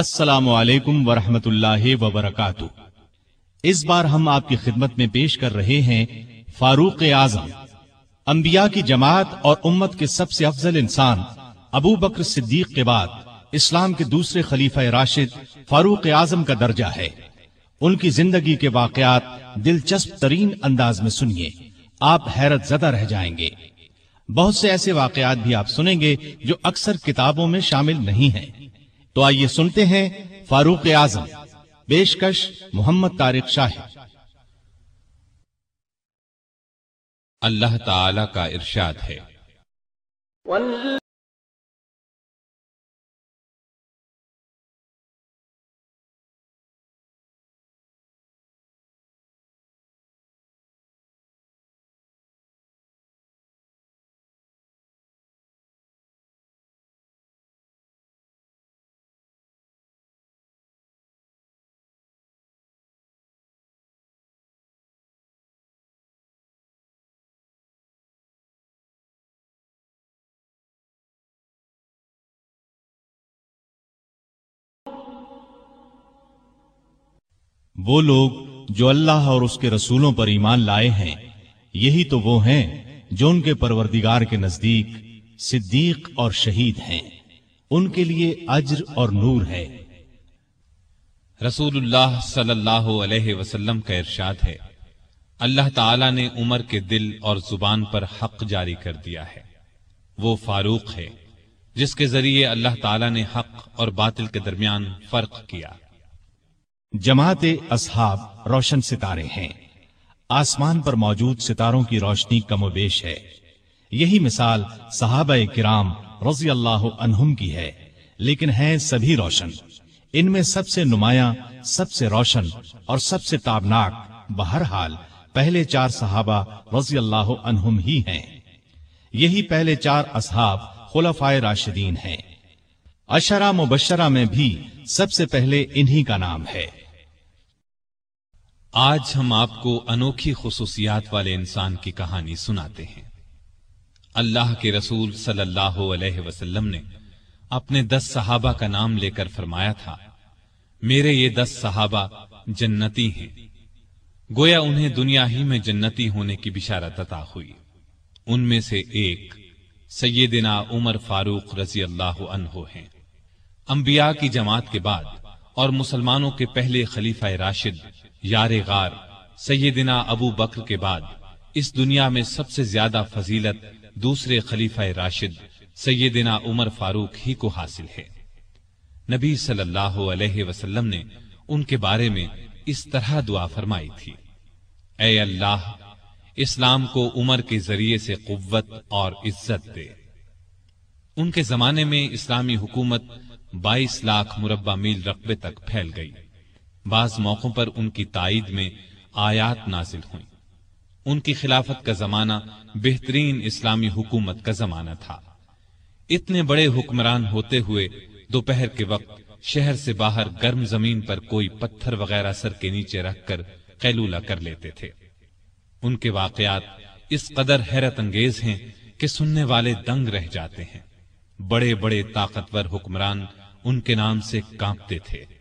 السلام علیکم ورحمۃ اللہ وبرکاتہ۔ اس بار ہم آپ کی خدمت میں پیش کر رہے ہیں فاروق اعظم، انبیاء کی جماعت اور امت کے سب سے افضل انسان ابو بکر صدیق کے بعد اسلام کے دوسرے خلیفہ راشد فاروق اعظم کا درجہ ہے۔ ان کی زندگی کے واقعات دلچسپ ترین انداز میں سنیے، آپ حیرت زدہ رہ جائیں گے۔ بہت سے ایسے واقعات بھی آپ سنیں گے جو اکثر کتابوں میں شامل نہیں ہیں۔ تو آئیے سنتے ہیں فاروق اعظم، پیشکش محمد طارق شاہ اللہ تعالی کا ارشاد ہے۔ وہ لوگ جو اللہ اور اس کے رسولوں پر ایمان لائے ہیں، یہی تو وہ ہیں جو ان کے پروردگار کے نزدیک صدیق اور شہید ہیں۔ ان کے لیے اجر اور نور ہے۔ رسول اللہ صلی اللہ علیہ وسلم کا ارشاد ہے۔ اللہ تعالی نے عمر کے دل اور زبان پر حق جاری کر دیا ہے۔ وہ فاروق ہے، جس کے ذریعے اللہ تعالی نے حق اور باطل کے درمیان فرق کیا۔ جماعت اصحاب روشن ستارے ہیں۔ آسمان پر موجود ستاروں کی روشنی کم و بیش ہے۔ یہی مثال صحابہ کرام رضی اللہ عنہم کی ہے۔ لیکن ہیں سبھی روشن۔ ان میں سب سے نمایاں، سب سے روشن اور سب سے تابناک بہرحال پہلے چار صحابہ رضی اللہ عنہم ہی ہیں۔ یہی پہلے چار اصحاب خلفائے راشدین ہیں۔ اشرا مبشرہ میں بھی سب سے پہلے انہی کا نام ہے۔ آج ہم آپ کو انوکھی خصوصیات والے انسان کی کہانی سناتے ہیں۔ اللہ کے رسول صلی اللہ علیہ وسلم نے اپنے دس صحابہ کا نام لے کر فرمایا تھا، میرے یہ دس صحابہ جنتی ہیں۔ گویا انہیں دنیا ہی میں جنتی ہونے کی بشارت عطا ہوئی۔ ان میں سے ایک سیدنا عمر فاروق رضی اللہ عنہ ہیں۔ انبیاء کی جماعت کے بعد اور مسلمانوں کے پہلے خلیفہ راشد یار غار، سیدنا ابو بکر کے بعد، اس دنیا میں سب سے زیادہ فضیلت دوسرے خلیفہ راشد سیدنا عمر فاروق ہی کو حاصل ہے۔ نبی صلی اللہ علیہ وسلم نے ان کے بارے میں اس طرح دعا فرمائی تھی۔ اے اللہ، اسلام کو عمر کے ذریعے سے قوت اور عزت دے۔ ان کے زمانے میں اسلامی حکومت بائیس لاکھ مربع میل رقبے تک پھیل گئی۔ بعض موقعوں پر ان کی تائید میں آیات نازل ہوئیں۔ ان کی خلافت کا زمانہ بہترین اسلامی حکومت کا زمانہ تھا۔ اتنے بڑے حکمران ہوتے ہوئے دوپہر کے وقت شہر سے باہر گرم زمین پر کوئی پتھر وغیرہ سر کے نیچے رکھ کر قیلولہ کر لیتے تھے۔ ان کے واقعات اس قدر حیرت انگیز ہیں کہ سننے والے دنگ رہ جاتے ہیں۔ بڑے بڑے طاقتور حکمران ان کے نام سے کانپتے تھے۔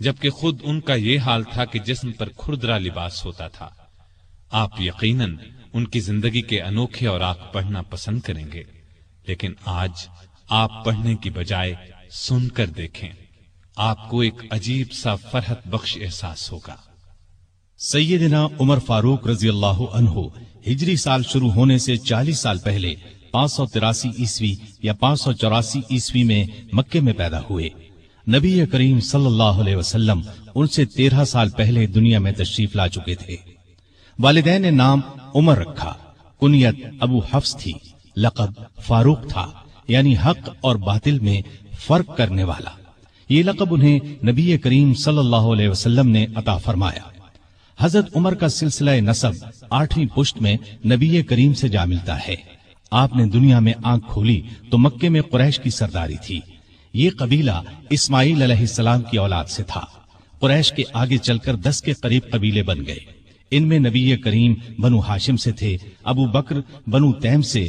جبکہ خود ان کا یہ حال تھا کہ جسم پر کھردرا لباس ہوتا تھا۔ آپ یقیناً ان کی زندگی کے انوکھے اور آپ پڑھنا پسند کریں گے۔ لیکن آج آپ پڑھنے کی بجائے سن کر دیکھیں، آپ کو ایک عجیب سا فرحت بخش احساس ہوگا۔ سیدنا عمر فاروق رضی اللہ عنہ ہجری سال شروع ہونے سے چالیس سال پہلے پانچ سو تراسی عیسوی یا پانچ سو چوراسی عیسوی میں مکے میں پیدا ہوئے۔ نبی کریم صلی اللہ علیہ وسلم ان سے تیرہ سال پہلے دنیا میں تشریف لا چکے تھے۔ والدین نے نام عمر رکھا۔ کنیت ابو حفظ تھی۔ لقب فاروق تھا۔ یعنی حق اور باطل میں فرق کرنے والا۔ یہ لقب انہیں نبی کریم صلی اللہ علیہ وسلم نے عطا فرمایا۔ حضرت عمر کا سلسلہ نصب آٹھویں پشت میں نبی کریم سے جا ملتا ہے۔ آپ نے دنیا میں آنکھ کھولی تو مکے میں قریش کی سرداری تھی۔ یہ قبیلہ اسماعیل علیہ السلام کی اولاد سے تھا۔ قریش کے آگے چل کر دس کے قریب قبیلے بن گئے۔ ان میں نبی کریم بنو ہاشم سے تھے، ابو بکر بنو تیم سے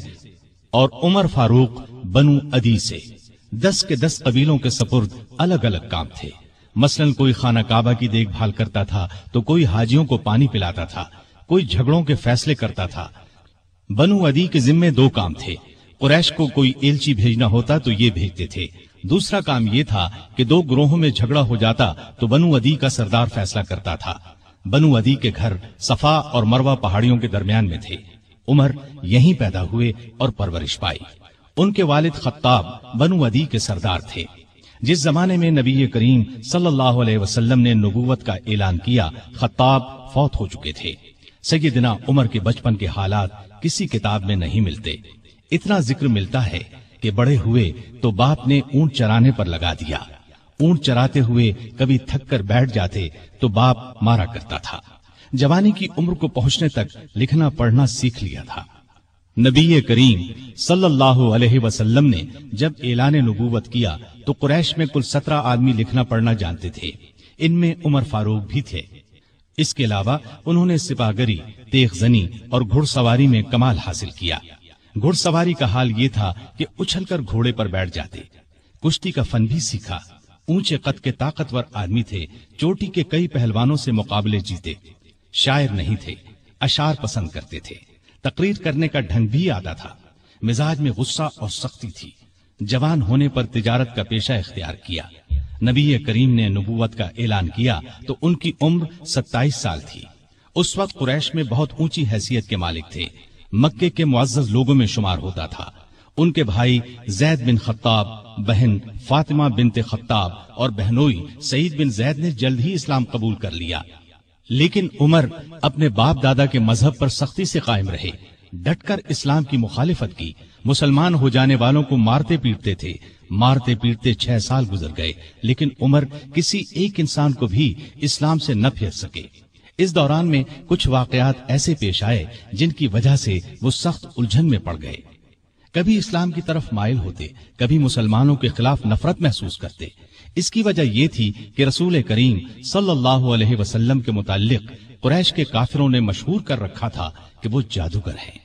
اور عمر فاروق بنو ادی سے۔ دس کے دس قبیلوں کے سپرد الگ الگ کام تھے۔ مثلا کوئی خانہ کعبہ کی دیکھ بھال کرتا تھا تو کوئی حاجیوں کو پانی پلاتا تھا، کوئی جھگڑوں کے فیصلے کرتا تھا۔ بنو ادی کے ذمے دو کام تھے۔ قریش کو کوئی ایلچی بھیجنا ہوتا تو یہ بھیجتے تھے۔ دوسرا کام یہ تھا کہ دو گروہوں میں جھگڑا ہو جاتا تو بنو ادی کا سردار فیصلہ کرتا تھا۔ بنو ادی کے گھر صفا اور مروا پہاڑیوں کے درمیان میں تھے۔ عمر یہیں پیدا ہوئے اور پرورش پائی۔ ان کے والد خطاب بنو ادی کے سردار تھے۔ جس زمانے میں نبی کریم صلی اللہ علیہ وسلم نے نبوت کا اعلان کیا، خطاب فوت ہو چکے تھے۔ سیدنا عمر کے بچپن کے حالات کسی کتاب میں نہیں ملتے۔ اتنا ذکر ملتا ہے کہ بڑے ہوئے تو باپ نے اونٹ چرانے پر لگا دیا۔ اونٹ چراتے ہوئے کبھی تھک کر بیٹھ جاتے تو باپ مارا کرتا تھا۔ جوانی کی عمر کو پہنچنے تک لکھنا پڑھنا سیکھ لیا تھا۔ نبی کریم صلی اللہ علیہ وسلم نے جب اعلان نبوت کیا تو قریش میں کل سترہ آدمی لکھنا پڑھنا جانتے تھے۔ ان میں عمر فاروق بھی تھے۔ اس کے علاوہ انہوں نے سپاگری تیغ زنی اور گھڑ سواری میں کمال حاصل کیا۔ گھڑ سواری کا حال یہ تھا کہ اچھل کر گھوڑے پر بیٹھ جاتے۔ کشتی کا فن بھی سیکھا۔ اونچے قد کے طاقتور آدمی تھے۔ چوٹی کے کئی پہلوانوں سے مقابلے جیتے۔ شاعر نہیں تھے۔ اشار پسند کرتے تھے۔ تقریر کرنے کا ڈھنگ بھی آتا تھا۔ مزاج میں غصہ اور سختی تھی۔ جوان ہونے پر تجارت کا پیشہ اختیار کیا۔ نبی کریم نے نبوت کا اعلان کیا تو ان کی عمر ستائیس سال تھی۔ اس وقت قریش میں بہت اونچی حیثیت کے مالک تھے۔ مکے کے معزز لوگوں میں شمار ہوتا تھا۔ ان کے بھائی زید بن خطاب، بہن فاطمہ بنت خطاب اور بہنوئی سعید بن زید نے جلد ہی اسلام قبول کر لیا۔ لیکن عمر اپنے باپ دادا کے مذہب پر سختی سے قائم رہے۔ ڈٹ کر اسلام کی مخالفت کی۔ مسلمان ہو جانے والوں کو مارتے پیٹتے تھے۔ مارتے پیٹتے چھ سال گزر گئے۔ لیکن عمر کسی ایک انسان کو بھی اسلام سے نہ پھیر سکے۔ اس دوران میں کچھ واقعات ایسے پیش آئے جن کی وجہ سے وہ سخت الجھن میں پڑ گئے۔ کبھی اسلام کی طرف مائل ہوتے، کبھی مسلمانوں کے خلاف نفرت محسوس کرتے۔ اس کی وجہ یہ تھی کہ رسول کریم صلی اللہ علیہ وسلم کے متعلق قریش کے کافروں نے مشہور کر رکھا تھا کہ وہ جادوگر ہیں۔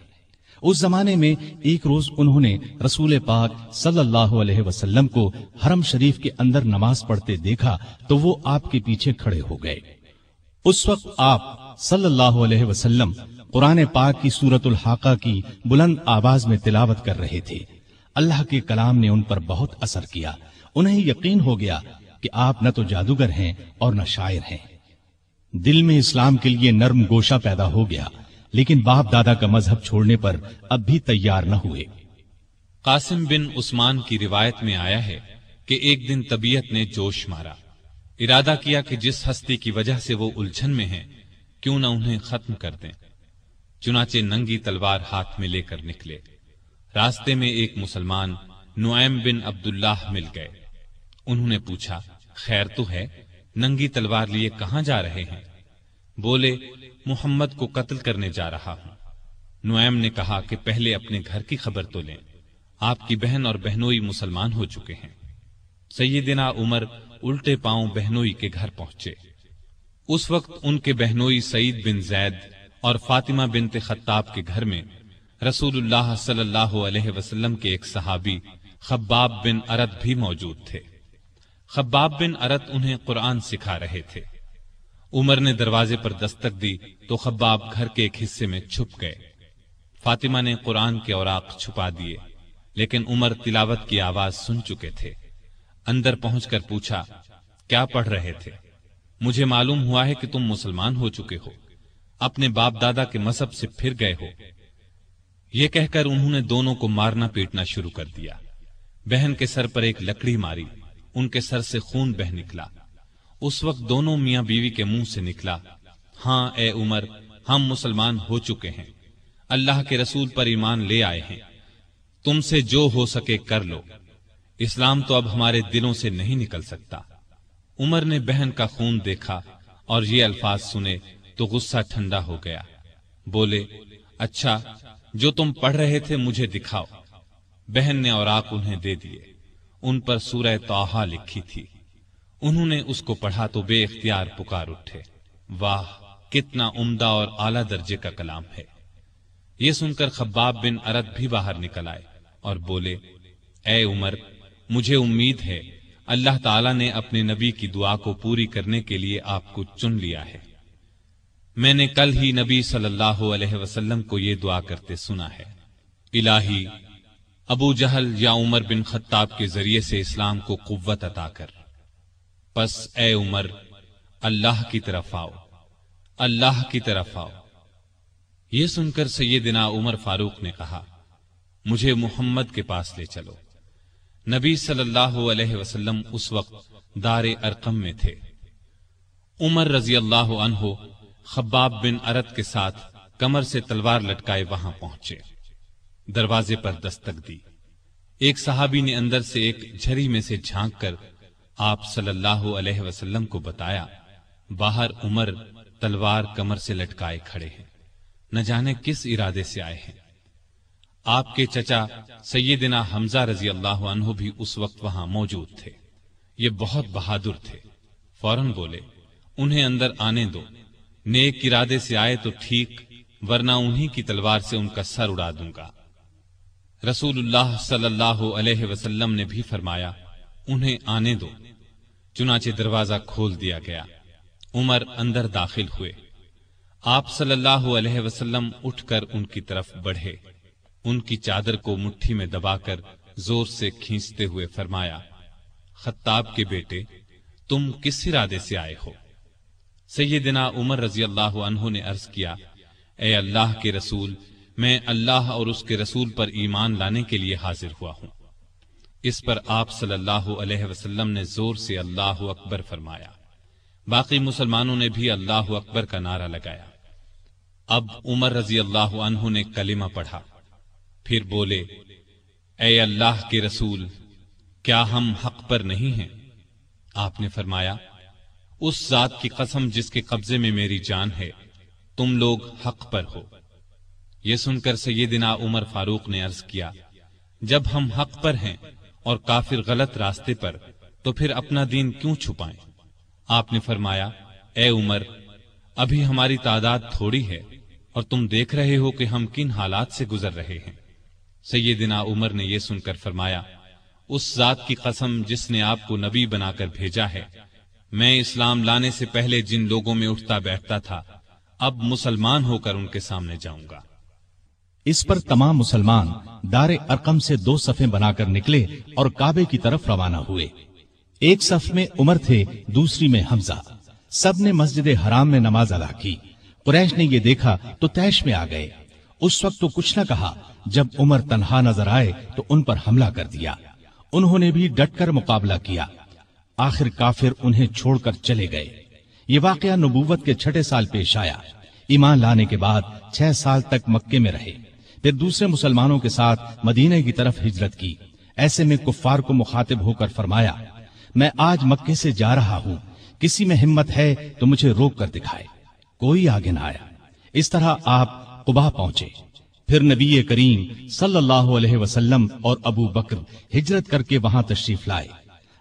اس زمانے میں ایک روز انہوں نے رسول پاک صلی اللہ علیہ وسلم کو حرم شریف کے اندر نماز پڑھتے دیکھا تو وہ آپ کے پیچھے کھڑے ہو گئے۔ اس وقت آپ صلی اللہ علیہ وسلم قرآن پاک کی سورت الحاقہ کی بلند آواز میں تلاوت کر رہے تھے۔ اللہ کے کلام نے ان پر بہت اثر کیا۔ انہیں یقین ہو گیا کہ آپ نہ تو جادوگر ہیں اور نہ شاعر ہیں۔ دل میں اسلام کے لیے نرم گوشہ پیدا ہو گیا، لیکن باپ دادا کا مذہب چھوڑنے پر اب بھی تیار نہ ہوئے۔ قاسم بن عثمان کی روایت میں آیا ہے کہ ایک دن طبیعت نے جوش مارا۔ ارادہ کیا کہ جس ہستی کی وجہ سے وہ الجھن میں ہیں، کیوں نہ انہیں ختم کر دیں۔ چنانچہ ننگی تلوار ہاتھ میں لے کر نکلے۔ راستے میں ایک مسلمان نعیم بن عبداللہ مل گئے۔ انہوں نے پوچھا، خیر تو ہے، ننگی تلوار لیے کہاں جا رہے ہیں؟ بولے، محمد کو قتل کرنے جا رہا ہوں۔ نعیم نے کہا کہ پہلے اپنے گھر کی خبر تو لیں۔ آپ کی بہن اور بہنوئی مسلمان ہو چکے ہیں۔ سیدنا عمر الٹے پاؤں بہنوئی کے گھر پہنچے۔ اس وقت ان کے بہنوئی سعید بن زید اور فاطمہ بنت خطاب کے گھر میں رسول اللہ صلی اللہ علیہ وسلم کے ایک صحابی خباب بن ارت بھی موجود تھے۔ خباب بن ارت انہیں قرآن سکھا رہے تھے۔ عمر نے دروازے پر دستک دی تو خباب گھر کے ایک حصے میں چھپ گئے۔ فاطمہ نے قرآن کے اوراق چھپا دیے، لیکن عمر تلاوت کی آواز سن چکے تھے۔ اندر پہنچ کر پوچھا، کیا پڑھ رہے تھے؟ مجھے معلوم ہوا ہے کہ تم مسلمان ہو چکے ہو، اپنے باپ دادا کے مذہب سے پھر گئے ہو۔ یہ کہہ کر انہوں نے دونوں کو مارنا پیٹنا شروع کر دیا۔ بہن کے سر پر ایک لکڑی ماری، ان کے سر سے خون بہ نکلا۔ اس وقت دونوں میاں بیوی کے منہ سے نکلا۔ ہاں اے عمر، ہم مسلمان ہو چکے ہیں۔ اللہ کے رسول پر ایمان لے آئے ہیں۔ تم سے جو ہو سکے کر لو۔ اسلام تو اب ہمارے دلوں سے نہیں نکل سکتا۔ عمر نے بہن کا خون دیکھا اور یہ الفاظ سنے تو غصہ ٹھنڈا ہو گیا۔ بولے اچھا جو تم پڑھ رہے تھے مجھے دکھاؤ۔ بہن نے اور انہیں دے دیے۔ ان پر سورہ توحا لکھی تھی۔ انہوں نے اس کو پڑھا تو بے اختیار پکار اٹھے۔ واہ، کتنا عمدہ اور اعلی درجے کا کلام ہے۔ یہ سن کر خباب بن ارد بھی باہر نکل آئے اور بولے، اے عمر مجھے امید ہے اللہ تعالیٰ نے اپنے نبی کی دعا کو پوری کرنے کے لیے آپ کو چن لیا ہے۔ میں نے کل ہی نبی صلی اللہ علیہ وسلم کو یہ دعا کرتے سنا ہے۔ الہی، ابو جہل یا عمر بن خطاب کے ذریعے سے اسلام کو قوت عطا کر۔ پس اے عمر، اللہ کی طرف آؤ۔ اللہ کی طرف آؤ۔ یہ سن کر سیدنا عمر فاروق نے کہا، مجھے محمد کے پاس لے چلو۔ نبی صلی اللہ علیہ وسلم اس وقت دار ارقم میں تھے۔ عمر رضی اللہ عنہ خباب بن ارت کے ساتھ کمر سے تلوار لٹکائے وہاں پہنچے۔ دروازے پر دستک دی۔ ایک صحابی نے اندر سے ایک جھری میں سے جھانک کر آپ صلی اللہ علیہ وسلم کو بتایا، باہر عمر تلوار کمر سے لٹکائے کھڑے ہیں۔ نہ جانے کس ارادے سے آئے ہیں۔ آپ کے چچا سیدنا حمزہ رضی اللہ عنہ بھی اس وقت وہاں موجود تھے۔ یہ بہت بہادر تھے۔ فوراً بولے، انہیں اندر آنے دو۔ نیک ارادے سے آئے تو ٹھیک، ورنہ انہی کی تلوار سے ان کا سر اڑا دوں گا۔ رسول اللہ صلی اللہ علیہ وسلم نے بھی فرمایا، انہیں آنے دو۔ چنانچہ دروازہ کھول دیا گیا۔ عمر اندر داخل ہوئے۔ آپ صلی اللہ علیہ وسلم اٹھ کر ان کی طرف بڑھے۔ ان کی چادر کو مٹھی میں دبا کر زور سے کھینچتے ہوئے فرمایا، خطاب کے بیٹے، تم کس ارادے سے آئے ہو؟ سیدنا عمر رضی اللہ عنہ نے عرض کیا، اے اللہ کے رسول، میں اللہ اور اس کے رسول پر ایمان لانے کے لیے حاضر ہوا ہوں۔ اس پر آپ صلی اللہ علیہ وسلم نے زور سے اللہ اکبر فرمایا۔ باقی مسلمانوں نے بھی اللہ اکبر کا نعرہ لگایا۔ اب عمر رضی اللہ عنہ نے کلمہ پڑھا۔ پھر بولے، اے اللہ کے رسول، کیا ہم حق پر نہیں ہیں؟ آپ نے فرمایا، اس ذات کی قسم جس کے قبضے میں میری جان ہے، تم لوگ حق پر ہو۔ یہ سن کر سیدنا عمر فاروق نے عرض کیا، جب ہم حق پر ہیں اور کافر غلط راستے پر، تو پھر اپنا دین کیوں چھپائیں؟ آپ نے فرمایا، اے عمر، ابھی ہماری تعداد تھوڑی ہے اور تم دیکھ رہے ہو کہ ہم کن حالات سے گزر رہے ہیں۔ سیدنا عمر نے یہ سن کر فرمایا، اس ذات کی قسم جس نے آپ کو نبی بنا کر بھیجا ہے۔ میں اسلام لانے سے پہلے جن لوگوں میں اٹھتا بیٹھتا تھا، اب مسلمان ہو کر ان کے سامنے جاؤں گا۔ اس پر تمام مسلمان دار ارقم سے دو صفیں بنا کر نکلے اور کعبے کی طرف روانہ ہوئے۔ ایک صف میں عمر تھے، دوسری میں حمزہ۔ سب نے مسجد حرام میں نماز ادا کی۔ قریش نے یہ دیکھا تو تیش میں آ گئے۔ اس وقت تو کچھ نہ کہا۔ جب عمر تنہا نظر آئے تو ان پر حملہ کر دیا۔ انہوں نے بھی ڈٹ کر مقابلہ کیا۔ آخر کافر انہیں چھوڑ کر چلے گئے۔ یہ واقعہ نبوت کے چھٹے سال پیش آیا۔ ایمان لانے کے بعد چھ سال تک مکے میں رہے۔ پھر دوسرے مسلمانوں کے ساتھ مدینہ کی طرف ہجرت کی۔ ایسے میں کفار کو مخاطب ہو کر فرمایا، میں آج مکے سے جا رہا ہوں۔ کسی میں ہمت ہے تو مجھے روک کر دکھائے۔ کوئی آگے نہ آیا۔ اس طرح آپ قبا پہنچے۔ پھر نبی کریم صلی اللہ علیہ وسلم اور ابو بکر ہجرت کر کے وہاں تشریف لائے۔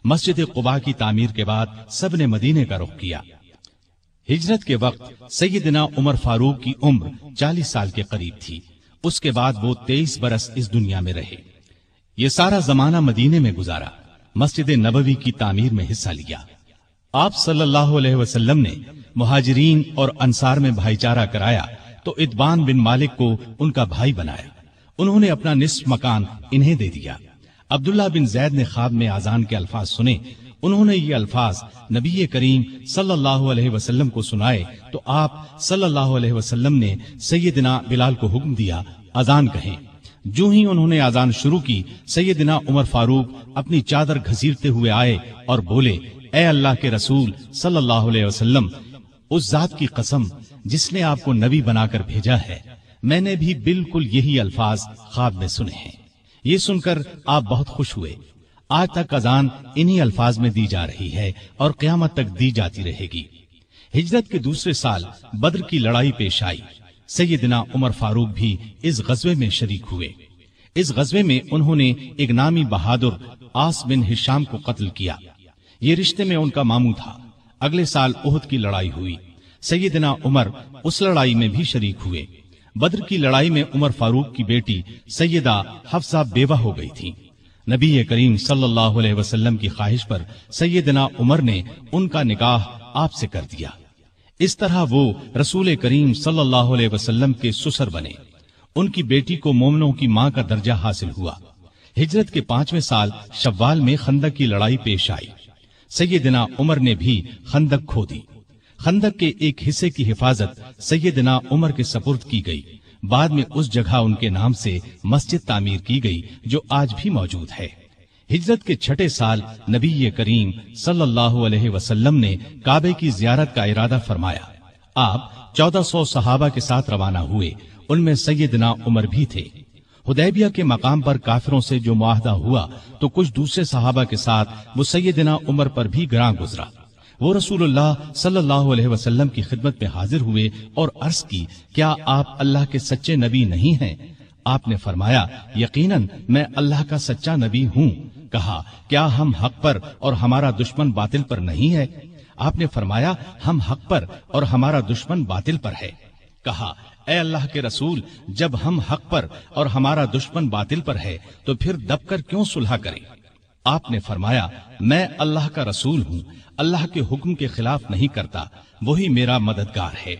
مسجد قبا کی تعمیر کے بعد سب نے مدینے کا رخ کیا۔ ہجرت کے وقت سیدنا عمر فاروق کی عمر چالیس سال کے قریب تھی۔ اس کے بعد وہ تیئیس برس اس دنیا میں رہے۔ یہ سارا زمانہ مدینے میں گزارا۔ مسجد نبوی کی تعمیر میں حصہ لیا۔ آپ صلی اللہ علیہ وسلم نے مہاجرین اور انصار میں بھائی چارہ کرایا۔ تو ادبان بن مالک کو ان کا بھائی بنایا۔ انہوں نے اپنا نصف مکان انہیں دے دیا۔ عبداللہ بن زید نے خواب میں آزان کے الفاظ سنے۔ انہوں نے یہ الفاظ نبی کریم صلی اللہ علیہ وسلم کو سنائے۔ تو آپ صلی اللہ علیہ وسلم نے سیدنا بلال کو حکم دیا، اذان کہیں۔ جو ہی انہوں نے آزان شروع کی، سیدنا عمر فاروق اپنی چادر گھسیرتے ہوئے آئے اور بولے، اے اللہ کے رسول صلی اللہ علیہ وسلم، اس ذات کی قسم جس نے آپ کو نبی بنا کر بھیجا ہے، میں نے بھی بالکل یہی الفاظ خواب میں سنے ہیں۔ یہ سن کر آپ بہت خوش ہوئے۔ آج تک اذان انہی الفاظ میں دی جا رہی ہے اور قیامت تک دی جاتی رہے گی۔ ہجرت کے دوسرے سال بدر کی لڑائی پیش آئی۔ سیدنا عمر فاروق بھی اس غزوے میں شریک ہوئے۔ اس غزوے میں انہوں نے ایک نامی بہادر آس بن ہشام کو قتل کیا۔ یہ رشتے میں ان کا مامو تھا۔ اگلے سال عہد کی لڑائی ہوئی۔ سیدنا عمر اس لڑائی میں بھی شریک ہوئے۔ بدر کی لڑائی میں عمر فاروق کی بیٹی سیدہ حفصہ بیوہ ہو گئی تھی۔ نبی کریم صلی اللہ علیہ وسلم کی خواہش پر سیدنا عمر نے ان کا نکاح آپ سے کر دیا۔ اس طرح وہ رسول کریم صلی اللہ علیہ وسلم کے سسر بنے۔ ان کی بیٹی کو مومنوں کی ماں کا درجہ حاصل ہوا۔ ہجرت کے پانچویں سال شوال میں خندق کی لڑائی پیش آئی۔ سیدنا عمر نے بھی خندق کھو دی۔ خندق کے ایک حصے کی حفاظت سیدنا عمر کے سپرد کی گئی۔ بعد میں اس جگہ ان کے نام سے مسجد تعمیر کی گئی جو آج بھی موجود ہے۔ ہجرت کے چھٹے سال نبی کریم صلی اللہ علیہ وسلم نے کعبے کی زیارت کا ارادہ فرمایا۔ آپ چودہ سو صحابہ کے ساتھ روانہ ہوئے۔ ان میں سیدنا عمر بھی تھے۔ ہدیبیہ کے مقام پر کافروں سے جو معاہدہ ہوا تو کچھ دوسرے صحابہ کے ساتھ وہ سیدنا عمر پر بھی گراں گزرا۔ وہ رسول اللہ صلی اللہ علیہ وسلم کی خدمت میں حاضر ہوئے اور عرض کی، کیا آپ اللہ کے سچے نبی نہیں ہیں؟ آپ نے فرمایا، یقیناً میں اللہ کا سچا نبی ہوں۔ کہا، کیا ہم حق پر اور ہمارا دشمن باطل پر نہیں ہے؟ آپ نے فرمایا، ہم حق پر اور ہمارا دشمن باطل پر ہے۔ کہا، اے اللہ کے رسول، جب ہم حق پر اور ہمارا دشمن باطل پر ہے، تو پھر دب کر کیوں سلحا کریں؟ آپ نے فرمایا، میں اللہ کا رسول ہوں، اللہ کے حکم کے خلاف نہیں کرتا، وہی میرا مددگار ہے۔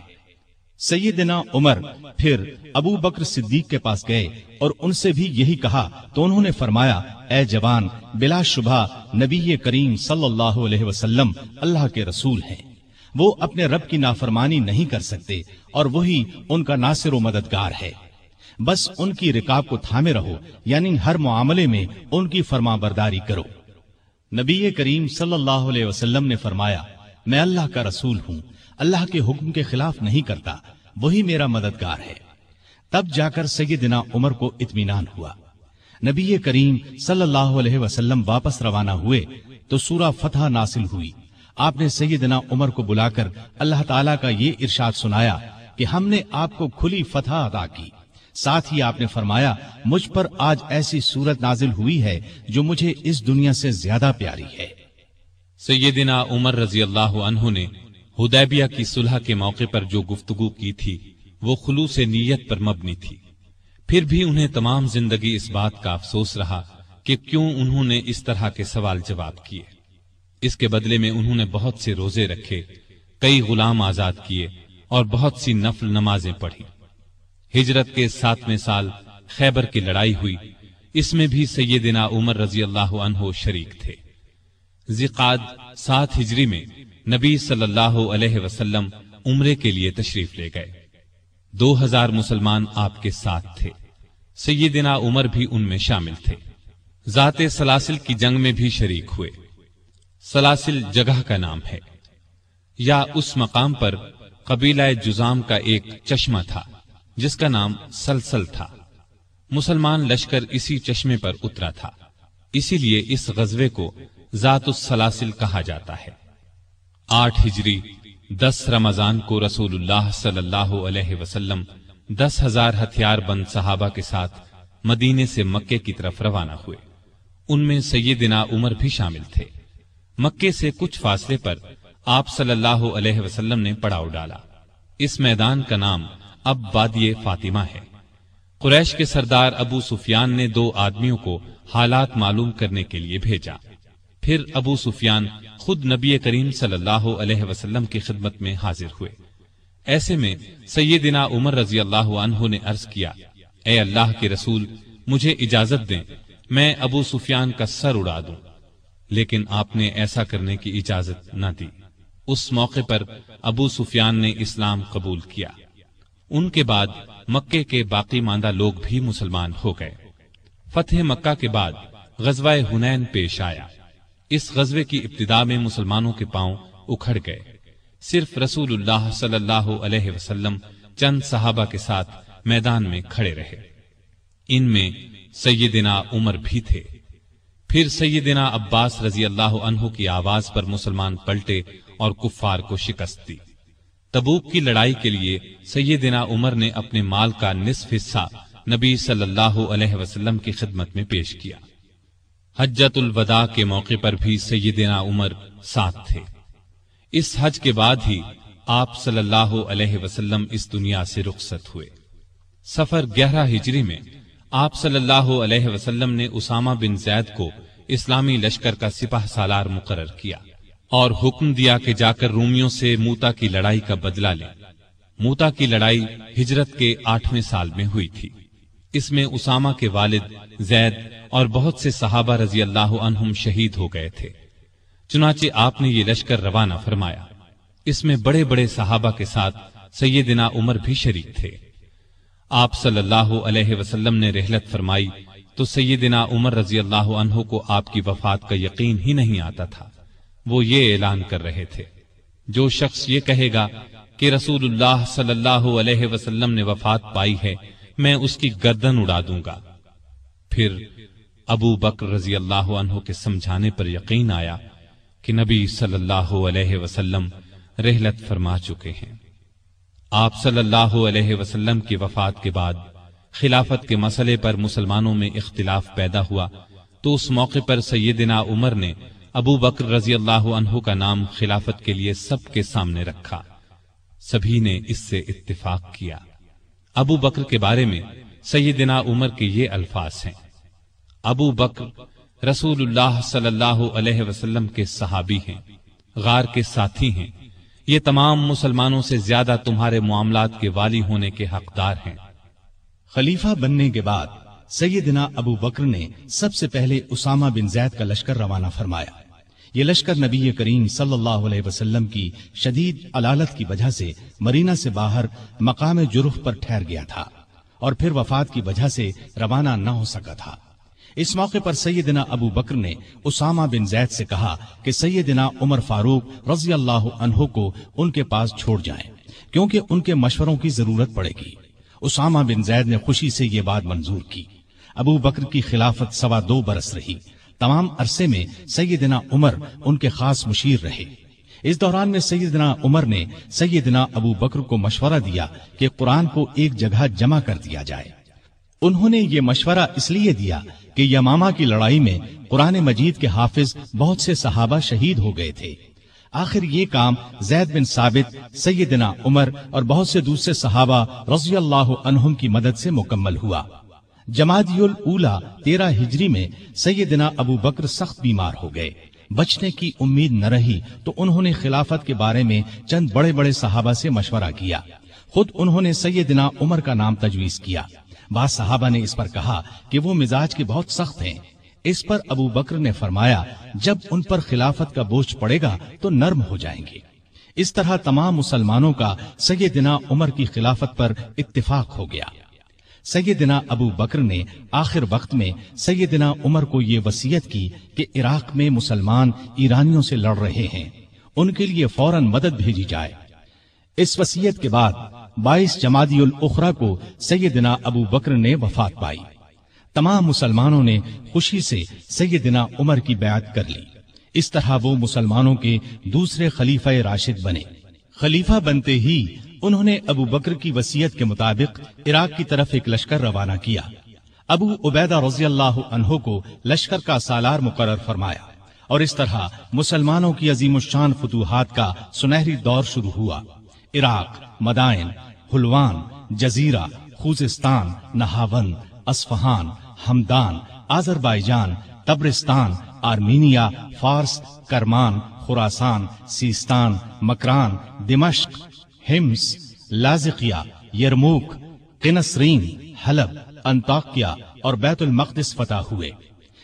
سیدنا عمر پھر ابو بکر صدیق کے پاس گئے اور ان سے بھی یہی کہا، تو انہوں نے فرمایا، اے جوان، بلا شبہ نبی کریم صلی اللہ علیہ وسلم اللہ کے رسول ہیں۔ وہ اپنے رب کی نافرمانی نہیں کر سکتے اور وہی ان کا ناصر و مددگار ہے۔ بس ان کی رکاب کو تھامے رہو یعنی ہر معاملے میں ان کی فرما برداری کرو۔ نبی کریم صلی اللہ علیہ وسلم نے فرمایا، میں اللہ کا رسول ہوں، اللہ کے حکم کے خلاف نہیں کرتا، وہی میرا مددگار ہے۔ تب جا کر سیدنا عمر کو اطمینان ہوا۔ نبی کریم صلی اللہ علیہ وسلم واپس روانہ ہوئے تو سورہ فتح ناصل ہوئی۔ آپ نے سیدنا عمر کو بلا کر اللہ تعالیٰ کا یہ ارشاد سنایا کہ ہم نے آپ کو کھلی فتح ادا کی۔ ساتھ ہی آپ نے فرمایا، مجھ پر آج ایسی صورت نازل ہوئی ہے جو مجھے اس دنیا سے زیادہ پیاری ہے۔ سیدنا عمر رضی اللہ عنہ نے ہدیبیہ کی صلح کے موقع پر جو گفتگو کی تھی، وہ خلوص نیت پر مبنی تھی۔ پھر بھی انہیں تمام زندگی اس بات کا افسوس رہا کہ کیوں انہوں نے اس طرح کے سوال جواب کیے۔ اس کے بدلے میں انہوں نے بہت سے روزے رکھے، کئی غلام آزاد کیے اور بہت سی نفل نمازیں پڑھی۔ ہجرت کے ساتویں سال خیبر کی لڑائی ہوئی۔ اس میں بھی سیدنا عمر رضی اللہ عنہ شریک تھے۔ زقاد سات ہجری میں نبی صلی اللہ علیہ وسلم عمرے کے لیے تشریف لے گئے۔ دو ہزار مسلمان آپ کے ساتھ تھے۔ سیدنا عمر بھی ان میں شامل تھے۔ ذات سلاسل کی جنگ میں بھی شریک ہوئے۔ سلاسل جگہ کا نام ہے۔ یا اس مقام پر قبیلہ جزام کا ایک چشمہ تھا۔ جس کا نام سلسل تھا۔ مسلمان لشکر اسی چشمے پر اترا تھا۔ اسی لیے اس غزوے کو ذات السلاسل کہا جاتا ہے۔ آٹھ ہجری، دس رمضان کو رسول اللہ صلی اللہ علیہ وسلم دس ہزار ہتھیار بند صحابہ کے ساتھ مدینے سے مکے کی طرف روانہ ہوئے۔ ان میں سیدنا عمر بھی شامل تھے۔ مکے سے کچھ فاصلے پر آپ صلی اللہ علیہ وسلم نے پڑاؤ ڈالا۔ اس میدان کا نام اب وادی فاطمہ ہے۔ قریش کے سردار ابو سفیان نے دو آدمیوں کو حالات معلوم کرنے کے لیے بھیجا۔ پھر ابو سفیان خود نبی کریم صلی اللہ علیہ وسلم کی خدمت میں حاضر ہوئے۔ ایسے میں سیدنا عمر رضی اللہ عنہ نے عرض کیا، اے اللہ کے رسول، مجھے اجازت دیں، میں ابو سفیان کا سر اڑا دوں۔ لیکن آپ نے ایسا کرنے کی اجازت نہ دی۔ اس موقع پر ابو سفیان نے اسلام قبول کیا۔ ان کے بعد مکے کے باقی ماندہ لوگ بھی مسلمان ہو گئے۔ فتح مکہ کے بعد غزوہ ہنین پیش آیا۔ اس غزوے کی ابتدا میں مسلمانوں کے پاؤں اکھڑ گئے۔ صرف رسول اللہ صلی اللہ علیہ وسلم چند صحابہ کے ساتھ میدان میں کھڑے رہے۔ ان میں سیدنا عمر بھی تھے۔ پھر سیدنا عباس رضی اللہ عنہ کی آواز پر مسلمان پلٹے اور کفار کو شکست دی۔ تبوک کی لڑائی کے لیے سیدنا عمر نے اپنے مال کا نصف حصہ نبی صلی اللہ علیہ وسلم کی خدمت میں پیش کیا۔ حجت الوداع کے موقع پر بھی سیدنا عمر ساتھ تھے۔ اس حج کے بعد ہی آپ صلی اللہ علیہ وسلم اس دنیا سے رخصت ہوئے۔ سفر گیارہ ہجری میں آپ صلی اللہ علیہ وسلم نے اسامہ بن زید کو اسلامی لشکر کا سپاہ سالار مقرر کیا۔ اور حکم دیا کہ جا کر رومیوں سے موتا کی لڑائی کا بدلہ لے۔ موتا کی لڑائی ہجرت کے آٹھویں سال میں ہوئی تھی۔ اس میں اسامہ کے والد زید اور بہت سے صحابہ رضی اللہ عنہم شہید ہو گئے تھے۔ چنانچہ آپ نے یہ لشکر روانہ فرمایا۔ اس میں بڑے بڑے صحابہ کے ساتھ سیدنا عمر بھی شریک تھے۔ آپ صلی اللہ علیہ وسلم نے رحلت فرمائی تو سیدنا عمر رضی اللہ عنہ کو آپ کی وفات کا یقین ہی نہیں آتا تھا۔ وہ یہ اعلان کر رہے تھے۔ جو شخص یہ کہے گا کہ رسول اللہ صلی اللہ علیہ وسلم نے وفات پائی ہے، میں اس کی گردن اڑا دوں گا۔ پھر ابو بکر رضی اللہ عنہ کے سمجھانے پر یقین آیا کہ نبی صلی اللہ علیہ وسلم رحلت فرما چکے ہیں۔ آپ صلی اللہ علیہ وسلم کی وفات کے بعد خلافت کے مسئلے پر مسلمانوں میں اختلاف پیدا ہوا تو اس موقع پر سیدنا عمر نے ابو بکر رضی اللہ عنہ کا نام خلافت کے لیے سب کے سامنے رکھا۔ سبھی نے اس سے اتفاق کیا۔ ابو بکر کے بارے میں سیدنا عمر کے یہ الفاظ ہیں۔ ابو بکر رسول اللہ صلی اللہ علیہ وسلم کے صحابی ہیں، غار کے ساتھی ہیں۔ یہ تمام مسلمانوں سے زیادہ تمہارے معاملات کے والی ہونے کے حقدار ہیں۔ خلیفہ بننے کے بعد سیدنا ابو بکر نے سب سے پہلے اسامہ بن زید کا لشکر روانہ فرمایا۔ یہ لشکر نبی کریم صلی اللہ علیہ وسلم کی شدید علالت کی وجہ سے مرینا سے باہر مقام جرف پر ٹھہر گیا تھا اور پھر وفات کی وجہ سے روانہ نہ ہو سکا تھا۔ اس موقع پر سیدنا ابو بکر نے اسامہ بن زید سے کہا کہ سیدنا عمر فاروق رضی اللہ عنہ کو ان کے پاس چھوڑ جائیں، کیونکہ ان کے مشوروں کی ضرورت پڑے گی۔ اسامہ بن زید نے خوشی سے یہ بات منظور کی۔ ابو بکر کی خلافت سوا دو برس رہی۔ تمام عرصے میں سیدنا عمر ان کے خاص مشیر رہے۔ اس دوران میں سیدنا عمر نے سیدنا ابو بکر کو مشورہ دیا کہ قرآن کو ایک جگہ جمع کر دیا جائے۔ انہوں نے یہ مشورہ اس لیے دیا کہ یماما کی لڑائی میں قرآن مجید کے حافظ بہت سے صحابہ شہید ہو گئے تھے۔ آخر یہ کام زید بن ثابت، سیدنا عمر اور بہت سے دوسرے صحابہ رضی اللہ عنہم کی مدد سے مکمل ہوا۔ جمادی الاولا تیرہ ہجری میں سیدنا ابو بکر سخت بیمار ہو گئے۔ بچنے کی امید نہ رہی تو انہوں نے خلافت کے بارے میں چند بڑے بڑے صحابہ سے مشورہ کیا۔ خود انہوں نے سیدنا عمر کا نام تجویز کیا۔ بعض صحابہ نے اس پر کہا کہ وہ مزاج کے بہت سخت ہیں۔ اس پر ابو بکر نے فرمایا، جب ان پر خلافت کا بوجھ پڑے گا تو نرم ہو جائیں گے۔ اس طرح تمام مسلمانوں کا سیدنا عمر کی خلافت پر اتفاق ہو گیا۔ سیدنا ابو بکر نے آخر وقت میں سیدنا عمر کو یہ وسیعت کی کہ عراق میں مسلمان ایرانیوں سے لڑ رہے ہیں۔ ان کے لیے فوراً مدد بھیجی جائے۔ اس وسیعت کے بعد بائیس جمادی الاخرا کو سیدنا ابو بکر نے وفات پائی۔ تمام مسلمانوں نے خوشی سے سیدنا عمر کی بیعت کر لی۔ اس طرح وہ مسلمانوں کے دوسرے خلیفہ راشد بنے۔ خلیفہ بنتے ہی انہوں نے ابو بکر کی وسیعت کے مطابق عراق کی طرف ایک لشکر روانہ کیا۔ ابو عبیدہ رضی اللہ عنہ کو لشکر کا سالار مقرر فرمایا اور اس طرح مسلمانوں کی عظیم الشان فتوحات کا سنہری دور شروع ہوا۔ Iraq, Madain, Hulwan, Jazira, Khuzestan, Nahavand Isfahan Hamadan, Azerbaijan, Tabaristan, Armenia, Fars, Kerman Khorasan Sistan, Makran, دمشق ہمس لازقیہ، یرموک قنسرین حلب انتاقیہ اور بیت المقدس فتح ہوئے۔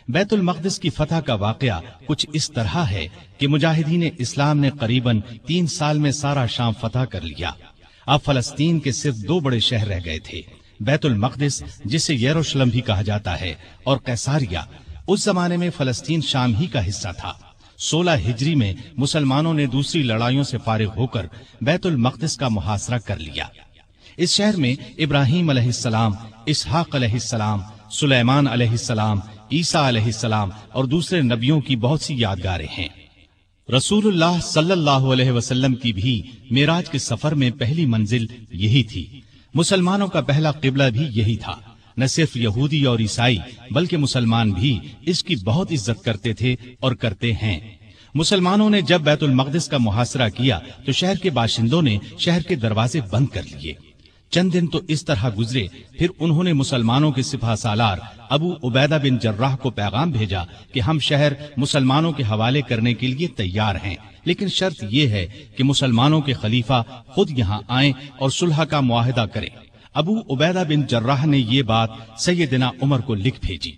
بیت المقدس کی فتح کا واقعہ کچھ اس طرح ہے کہ مجاہدین اسلام نے قریباً تین سال میں سارا شام فتح کر لیا۔ اب فلسطین کے صرف دو بڑے شہر رہ گئے تھے۔ بیت المقدس، جسے یروشلم بھی کہا جاتا ہے، اور قیساریہ اس زمانے میں فلسطین شام ہی کا حصہ تھا۔ سولہ ہجری میں مسلمانوں نے دوسری لڑائیوں سے فارغ ہو کر بیت المقدس کا محاصرہ کر لیا۔ اس شہر میں ابراہیم علیہ السلام، اسحاق علیہ السلام، سلیمان علیہ السلام، عیسیٰ علیہ السلام اور دوسرے نبیوں کی بہت سی یادگاریں ہیں۔ رسول اللہ صلی اللہ علیہ وسلم کی بھی میراج کے سفر میں پہلی منزل یہی تھی۔ مسلمانوں کا پہلا قبلہ بھی یہی تھا۔ نہ صرف یہودی اور عیسائی، بلکہ مسلمان بھی اس کی بہت عزت کرتے تھے اور کرتے ہیں۔ مسلمانوں نے جب بیت المقدس کا محاصرہ کیا، تو شہر کے باشندوں نے شہر کے دروازے بند کر لیے۔ چند دن تو اس طرح گزرے، پھر انہوں نے مسلمانوں کے سپاہ سالار ابو عبیدہ بن جراح کو پیغام بھیجا کہ ہم شہر مسلمانوں کے حوالے کرنے کے لیے تیار ہیں۔ لیکن شرط یہ ہے کہ مسلمانوں کے خلیفہ خود یہاں آئیں اور صلح کا معاہدہ کریں۔ ابو عبیدہ بن جراح نے یہ بات سیدنا عمر کو لکھ بھیجی۔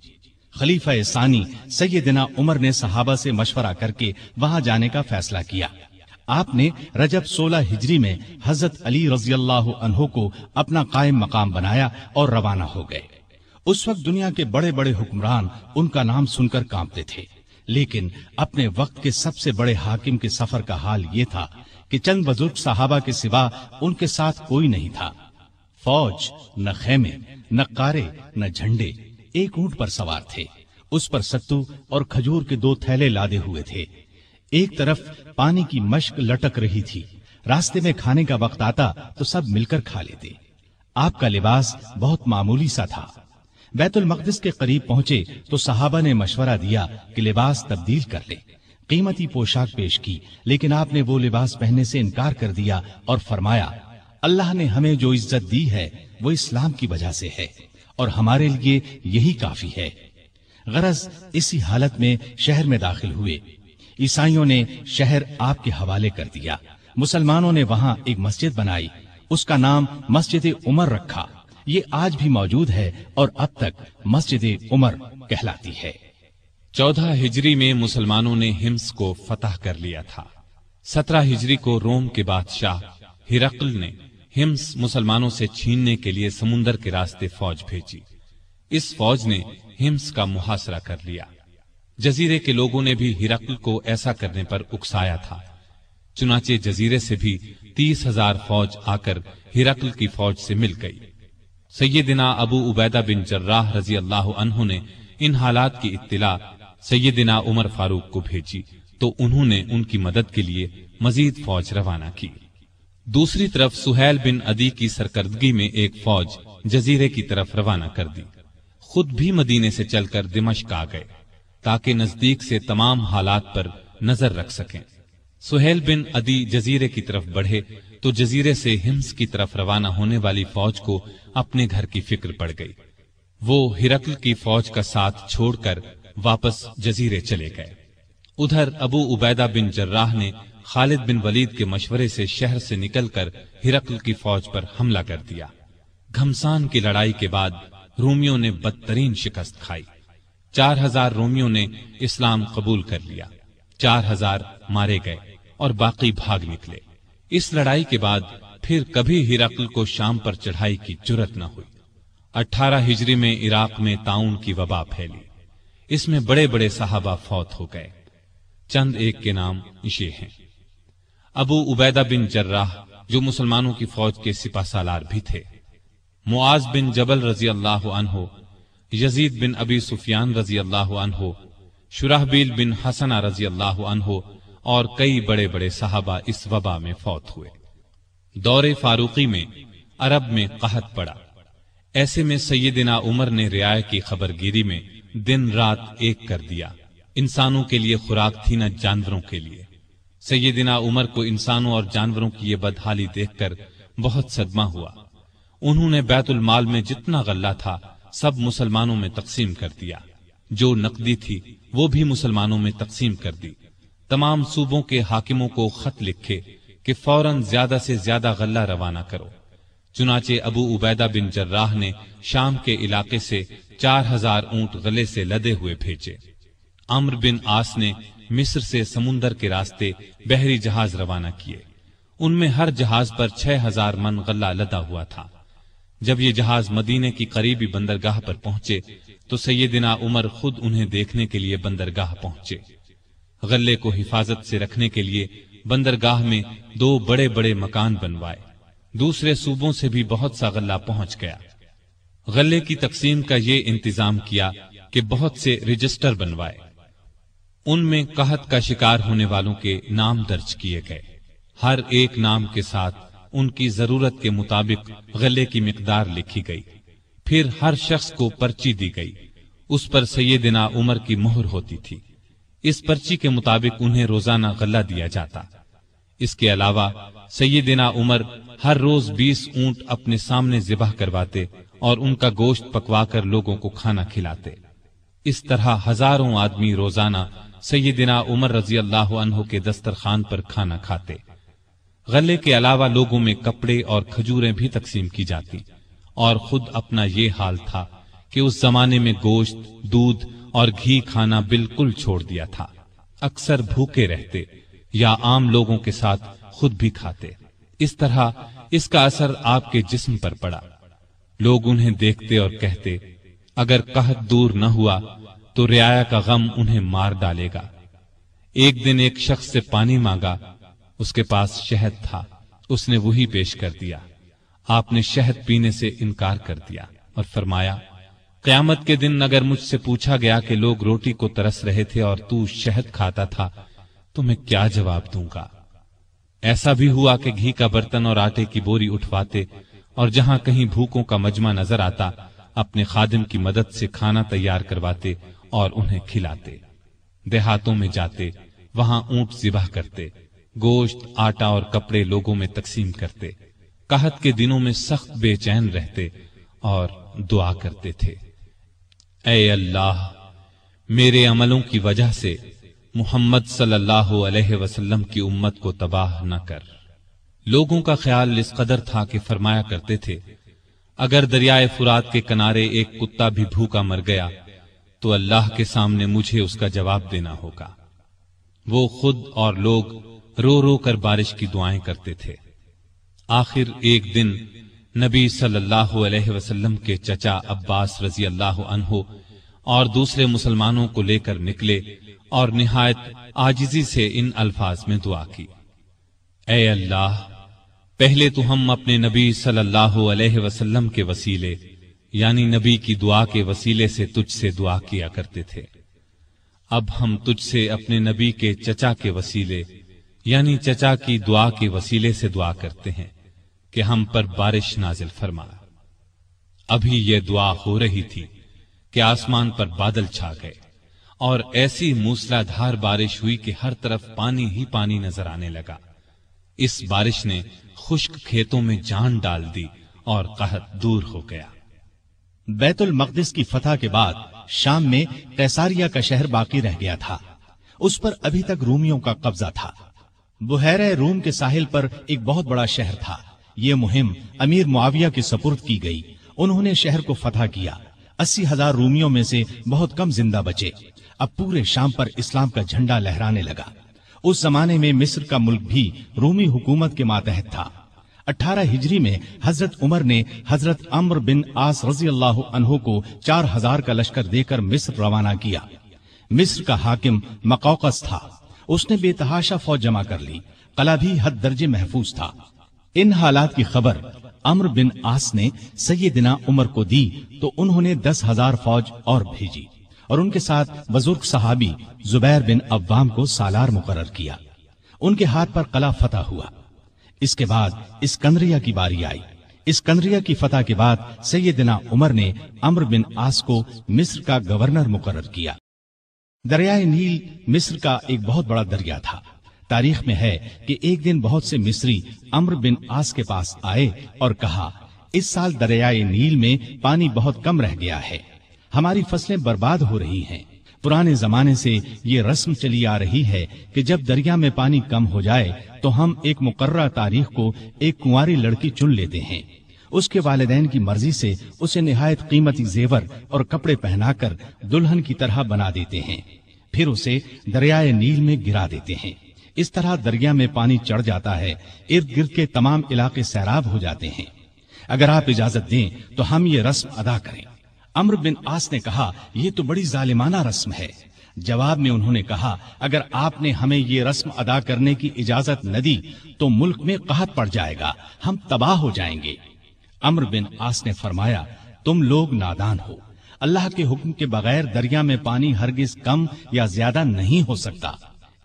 خلیفہ ثانی سیدنا عمر نے صحابہ سے مشورہ کر کے وہاں جانے کا فیصلہ کیا۔ آپ نے رجب سولہ ہجری میں حضرت علی رضی اللہ عنہ کو اپنا قائم مقام بنایا اور روانہ ہو گئے۔ اس وقت دنیا کے بڑے بڑے حکمران ان کا نام سن کر کانپتے تھے۔ لیکن اپنے وقت کے سب سے بڑے حاکم کے سفر کا حال یہ تھا کہ چند بزرگ صحابہ کے سوا ان کے ساتھ کوئی نہیں تھا۔ فوج نہ خیمے، نہ کارے نہ جھنڈے، ایک اونٹ پر سوار تھے۔ اس پر ستو اور کھجور کے دو تھیلے لادے ہوئے تھے۔ ایک طرف پانی کی مشک لٹک رہی تھی۔ راستے میں کھانے کا وقت آتا تو سب مل کر کھا لیتے۔ آپ کا لباس بہت معمولی سا تھا۔ بیت المقدس کے قریب پہنچے تو صحابہ نے مشورہ دیا کہ لباس تبدیل کر لے قیمتی پوشاک پیش کی، لیکن آپ نے وہ لباس پہننے سے انکار کر دیا اور فرمایا اللہ نے ہمیں جو عزت دی ہے، وہ اسلام کی وجہ سے ہے، اور ہمارے لیے یہی کافی ہے۔ غرض اسی حالت میں شہر میں داخل ہوئے۔ عیسائیوں نے شہر آپ کے حوالے کر دیا۔ مسلمانوں نے وہاں ایک مسجد بنائی۔ اس کا نام مسجد عمر رکھا۔ یہ آج بھی موجود ہے اور اب تک مسجد عمر کہلاتی ہے۔ چودہ ہجری میں مسلمانوں نے ہمس کو فتح کر لیا تھا۔ سترہ ہجری کو روم کے بادشاہ ہرقل نے ہمس مسلمانوں سے چھیننے کے لیے سمندر کے راستے فوج بھیجی۔ اس فوج نے ہمس کا محاصرہ کر لیا۔ جزیرے کے لوگوں نے بھی ہرقل کو ایسا کرنے پر اکسایا تھا۔ چنانچہ جزیرے سے بھی تیس ہزار فوج آ کر ہرقل کی فوج سے مل گئی۔ سیدنا ابو عبیدہ بن جراح رضی اللہ عنہ نے ان حالات کی اطلاع سیدنا عمر فاروق کو بھیجی۔ تو انہوں نے ان کی مدد کے لیے مزید فوج روانہ کی۔ دوسری طرف سہیل بن ادی کی سرکردگی میں ایک فوج جزیرے کی طرف روانہ کر دی۔ خود بھی مدینے سے چل کر دمشق آ گئے تاکہ نزدیک سے تمام حالات پر نظر رکھ سکیں۔ سہیل بن ادی جزیرے کی طرف بڑھے تو جزیرے سے ہمس کی طرف روانہ ہونے والی فوج کو اپنے گھر کی فکر پڑ گئی۔ وہ ہرکل کی فوج کا ساتھ چھوڑ کر واپس جزیرے چلے گئے۔ ادھر ابو عبیدہ بن جراح نے خالد بن ولید کے مشورے سے شہر سے نکل کر ہرقل کی فوج پر حملہ کر دیا۔ گھمسان کی لڑائی کے بعد رومیوں نے بدترین شکست کھائی۔ چار ہزار رومیوں نے اسلام قبول کر لیا۔ چار ہزار مارے گئے اور باقی بھاگ نکلے۔ اس لڑائی کے بعد پھر کبھی ہرقل کو شام پر چڑھائی کی جرت نہ ہوئی۔ اٹھارہ ہجری میں عراق میں تعاون کی وبا پھیلی۔ اس میں بڑے بڑے صحابہ فوت ہو گئے۔ چند ایک کے نام یہ ہیں۔ ابو عبیدہ بن جراح، جو مسلمانوں کی فوج کے سپاہ سالار بھی تھے۔ معاذ بن جبل رضی اللہ عنہ، یزید بن ابی سفیان رضی اللہ عنہ، شرحبیل بن حسن رضی اللہ عنہ اور کئی بڑے بڑے صحابہ اس وبا میں فوت ہوئے۔ دور فاروقی میں عرب میں قحط پڑا۔ ایسے میں سیدنا عمر نے رعایت کی خبر گیری میں دن رات ایک کر دیا۔ انسانوں کے لیے خوراک تھی نہ جانوروں کے لیے۔ سیدنا عمر کو انسانوں اور جانوروں کی یہ بدحالی دیکھ کر بہت صدمہ ہوا۔ انہوں نے بیت المال میں جتنا غلہ تھا، سب مسلمانوں میں تقسیم کر دیا۔ جو نقدی تھی، وہ بھی مسلمانوں میں تقسیم کر دی۔ تمام صوبوں کے حاکموں کو خط لکھے کہ فوراً زیادہ سے زیادہ غلہ روانہ کرو۔ چنانچہ ابو عبیدہ بن جراح نے شام کے علاقے سے چار ہزار اونٹ غلے سے لدے ہوئے بھیجے۔ امر بن آس نے مصر سے سمندر کے راستے بحری جہاز روانہ کیے۔ ان میں ہر جہاز پر چھ ہزار من غلہ لدا ہوا تھا۔ جب یہ جہاز مدینے کی قریبی بندرگاہ پر پہنچے، تو سیدنا عمر خود انہیں دیکھنے کے لیے بندرگاہ پہنچے۔ غلے کو حفاظت سے رکھنے کے لیے بندرگاہ میں دو بڑے بڑے مکان بنوائے۔ دوسرے صوبوں سے بھی بہت سا غلہ پہنچ گیا۔ غلے کی تقسیم کا یہ انتظام کیا کہ بہت سے رجسٹر بنوائے۔ ان میں قحط کا شکار ہونے والوں کے نام درج کیے گئے۔ ہر ایک نام کے ساتھ ان کی ضرورت کے مطابق غلے کی مقدار لکھی گئی۔ پھر ہر شخص کو پرچی دی گئی۔ اس پر سیدنا عمر کی مہر ہوتی تھی۔ اس پرچی کے مطابق انہیں روزانہ غلہ دیا جاتا۔ اس کے علاوہ سیدنا عمر ہر روز بیس اونٹ اپنے سامنے ذبح کرواتے اور ان کا گوشت پکوا کر لوگوں کو کھانا کھلاتے۔ اس طرح ہزاروں آدمی روزانہ سیدنا عمر رضی اللہ عنہ کے دسترخوان پر کھانا کھاتے۔ غلے کے علاوہ لوگوں میں کپڑے اور کھجوریں بھی تقسیم کی جاتی۔ اور خود اپنا یہ حال تھا کہ اس زمانے میں گوشت، دودھ اور گھی کھانا بالکل چھوڑ دیا تھا۔ اکثر بھوکے رہتے یا عام لوگوں کے ساتھ خود بھی کھاتے۔ اس طرح اس کا اثر آپ کے جسم پر پڑا۔ لوگ انہیں دیکھتے اور کہتے، اگر قحط دور نہ ہوا تو رعایا کا غم انہیں مار ڈالے گا۔ ایک دن ایک شخص سے پانی مانگا، اس کے پاس شہد تھا، اس نے وہی پیش کر دیا۔ آپ نے شہد پینے سے انکار کر دیا اور فرمایا، قیامت کے دن اگر مجھ سے پوچھا گیا کہ لوگ روٹی کو ترس رہے تھے اور تو شہد کھاتا تھا، تو میں کیا جواب دوں گا؟ ایسا بھی ہوا کہ گھی کا برتن اور آٹے کی بوری اٹھواتے اور جہاں کہیں بھوکوں کا مجمع نظر آتا، اپنے خادم کی مدد سے کھانا تیار کرواتے اور انہیں کھلاتے۔ دیہاتوں میں جاتے، وہاں اونٹ ذبح کرتے، گوشت، آٹا اور کپڑے لوگوں میں تقسیم کرتے۔ قحط کے دنوں میں سخت بے چین رہتے اور دعا کرتے تھے۔ اے اللہ، میرے عملوں کی وجہ سے محمد صلی اللہ علیہ وسلم کی امت کو تباہ نہ کر۔ لوگوں کا خیال اس قدر تھا کہ فرمایا کرتے تھے، اگر دریائے فرات کے کنارے ایک کتا بھی بھوکا مر گیا تو اللہ کے سامنے مجھے اس کا جواب دینا ہوگا۔ وہ خود اور لوگ رو رو کر بارش کی دعائیں کرتے تھے۔ آخر ایک دن نبی صلی اللہ علیہ وسلم کے چچا عباس رضی اللہ عنہ اور دوسرے مسلمانوں کو لے کر نکلے اور نہایت آجزی سے ان الفاظ میں دعا کی۔ اے اللہ، پہلے تو ہم اپنے نبی صلی اللہ علیہ وسلم کے وسیلے یعنی نبی کی دعا کے وسیلے سے تجھ سے دعا کیا کرتے تھے۔ اب ہم تجھ سے اپنے نبی کے چچا کے وسیلے یعنی چچا کی دعا کے وسیلے سے دعا کرتے ہیں کہ ہم پر بارش نازل فرما۔ ابھی یہ دعا ہو رہی تھی کہ آسمان پر بادل چھا گئے اور ایسی موسلا دھار بارش ہوئی کہ ہر طرف پانی ہی پانی نظر آنے لگا۔ اس بارش نے خشک کھیتوں میں جان ڈال دی اور قحط دور ہو گیا۔ بیت المقدس کی فتح کے بعد شام میں قیساریہ کا شہر باقی رہ گیا تھا۔ اس پر ابھی تک رومیوں کا قبضہ تھا۔ بحیر روم کے ساحل پر ایک بہت بڑا شہر تھا۔ یہ مہم امیر معاویہ کے سپرد کی گئی۔ انہوں نے شہر کو فتح کیا۔ اسی ہزار رومیوں میں سے بہت کم زندہ بچے۔ اب پورے شام پر اسلام کا جھنڈا لہرانے لگا۔ اس زمانے میں مصر کا ملک بھی رومی حکومت کے ماتحت تھا۔ اٹھارہ ہجری میں حضرت عمر نے حضرت عمر بن آس رضی اللہ عنہ کو چار ہزار کا لشکر دے کر مصر روانہ کیا۔ مصر کا حاکم مقوقس تھا۔ اس نے بے تحاشا فوج جمع کر لی۔ قلعہ بھی حد درجے محفوظ تھا۔ ان حالات کی خبر امر بن آس نے سیدنا عمر کو دی تو انہوں نے دس ہزار فوج اور بھیجی اور ان کے ساتھ بزرگ صحابی زبیر بن عوام کو سالار مقرر کیا۔ ان کے ہاتھ پر قلعہ فتح ہوا۔ اس کے بعد اسکندریہ کی باری آئی۔ اسکندریہ کی فتح کے بعد سیدنا عمر نے امر بن آس کو مصر کا گورنر مقرر کیا۔ دریائے نیل مصر کا ایک بہت بڑا دریا تھا۔ تاریخ میں ہے کہ ایک دن بہت سے مصری امر بن آس کے پاس آئے اور کہا، اس سال دریائے نیل میں پانی بہت کم رہ گیا ہے۔ ہماری فصلیں برباد ہو رہی ہیں۔ پرانے زمانے سے یہ رسم چلی آ رہی ہے کہ جب دریا میں پانی کم ہو جائے تو ہم ایک مقررہ تاریخ کو ایک کنواری لڑکی چن لیتے ہیں۔ اس کے والدین کی مرضی سے اسے نہایت قیمتی زیور اور کپڑے پہنا کر دلہن کی طرح بنا دیتے ہیں۔ پھر اسے دریائے نیل میں گرا دیتے ہیں۔ اس طرح دریا میں پانی چڑھ جاتا ہے، ارد گرد کے تمام علاقے سیراب ہو جاتے ہیں۔ اگر آپ اجازت دیں تو ہم یہ رسم ادا کریں۔ امر بن آس نے کہا، یہ تو بڑی ظالمانہ رسم ہے۔ جواب میں انہوں نے کہا، اگر آپ نے ہمیں یہ رسم ادا کرنے کی اجازت نہ دی، تو ملک میں قحط پڑ جائے گا، ہم تباہ ہو جائیں گے۔ امر بن آس نے فرمایا، تم لوگ نادان ہو۔ اللہ کے حکم کے بغیر دریا میں پانی ہرگز کم یا زیادہ نہیں ہو سکتا۔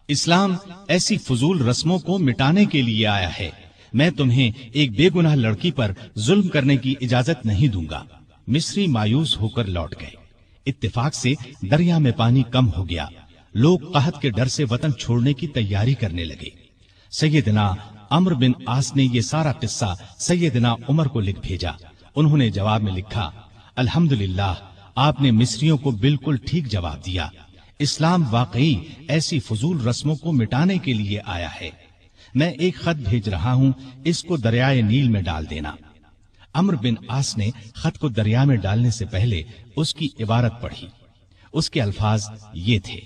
اسلام ایسی فضول رسموں کو مٹانے کے لیے آیا ہے۔ میں تمہیں ایک بے گناہ لڑکی پر ظلم کرنے کی اجازت نہیں دوں گا۔ مصری مایوس ہو کر لوٹ گئے۔ اتفاق سے دریا میں پانی کم ہو گیا۔ لوگ قحط کے ڈر سے وطن چھوڑنے کی تیاری کرنے لگے۔ سیدنا امر بن آس نے یہ سارا قصہ سیدنا عمر کو لکھ بھیجا۔ انہوں نے جواب میں لکھا الحمد آپ نے مصریوں کو بالکل ٹھیک جواب دیا۔ اسلام واقعی ایسی فضول رسموں کو مٹانے کے لیے آیا ہے۔ میں ایک خط بھیج رہا ہوں، اس کو دریائے نیل میں ڈال دینا۔ امر بن آس نے خط کو دریا میں ڈالنے سے پہلے اس کی عبارت پڑھی۔ اس کے الفاظ یہ تھے،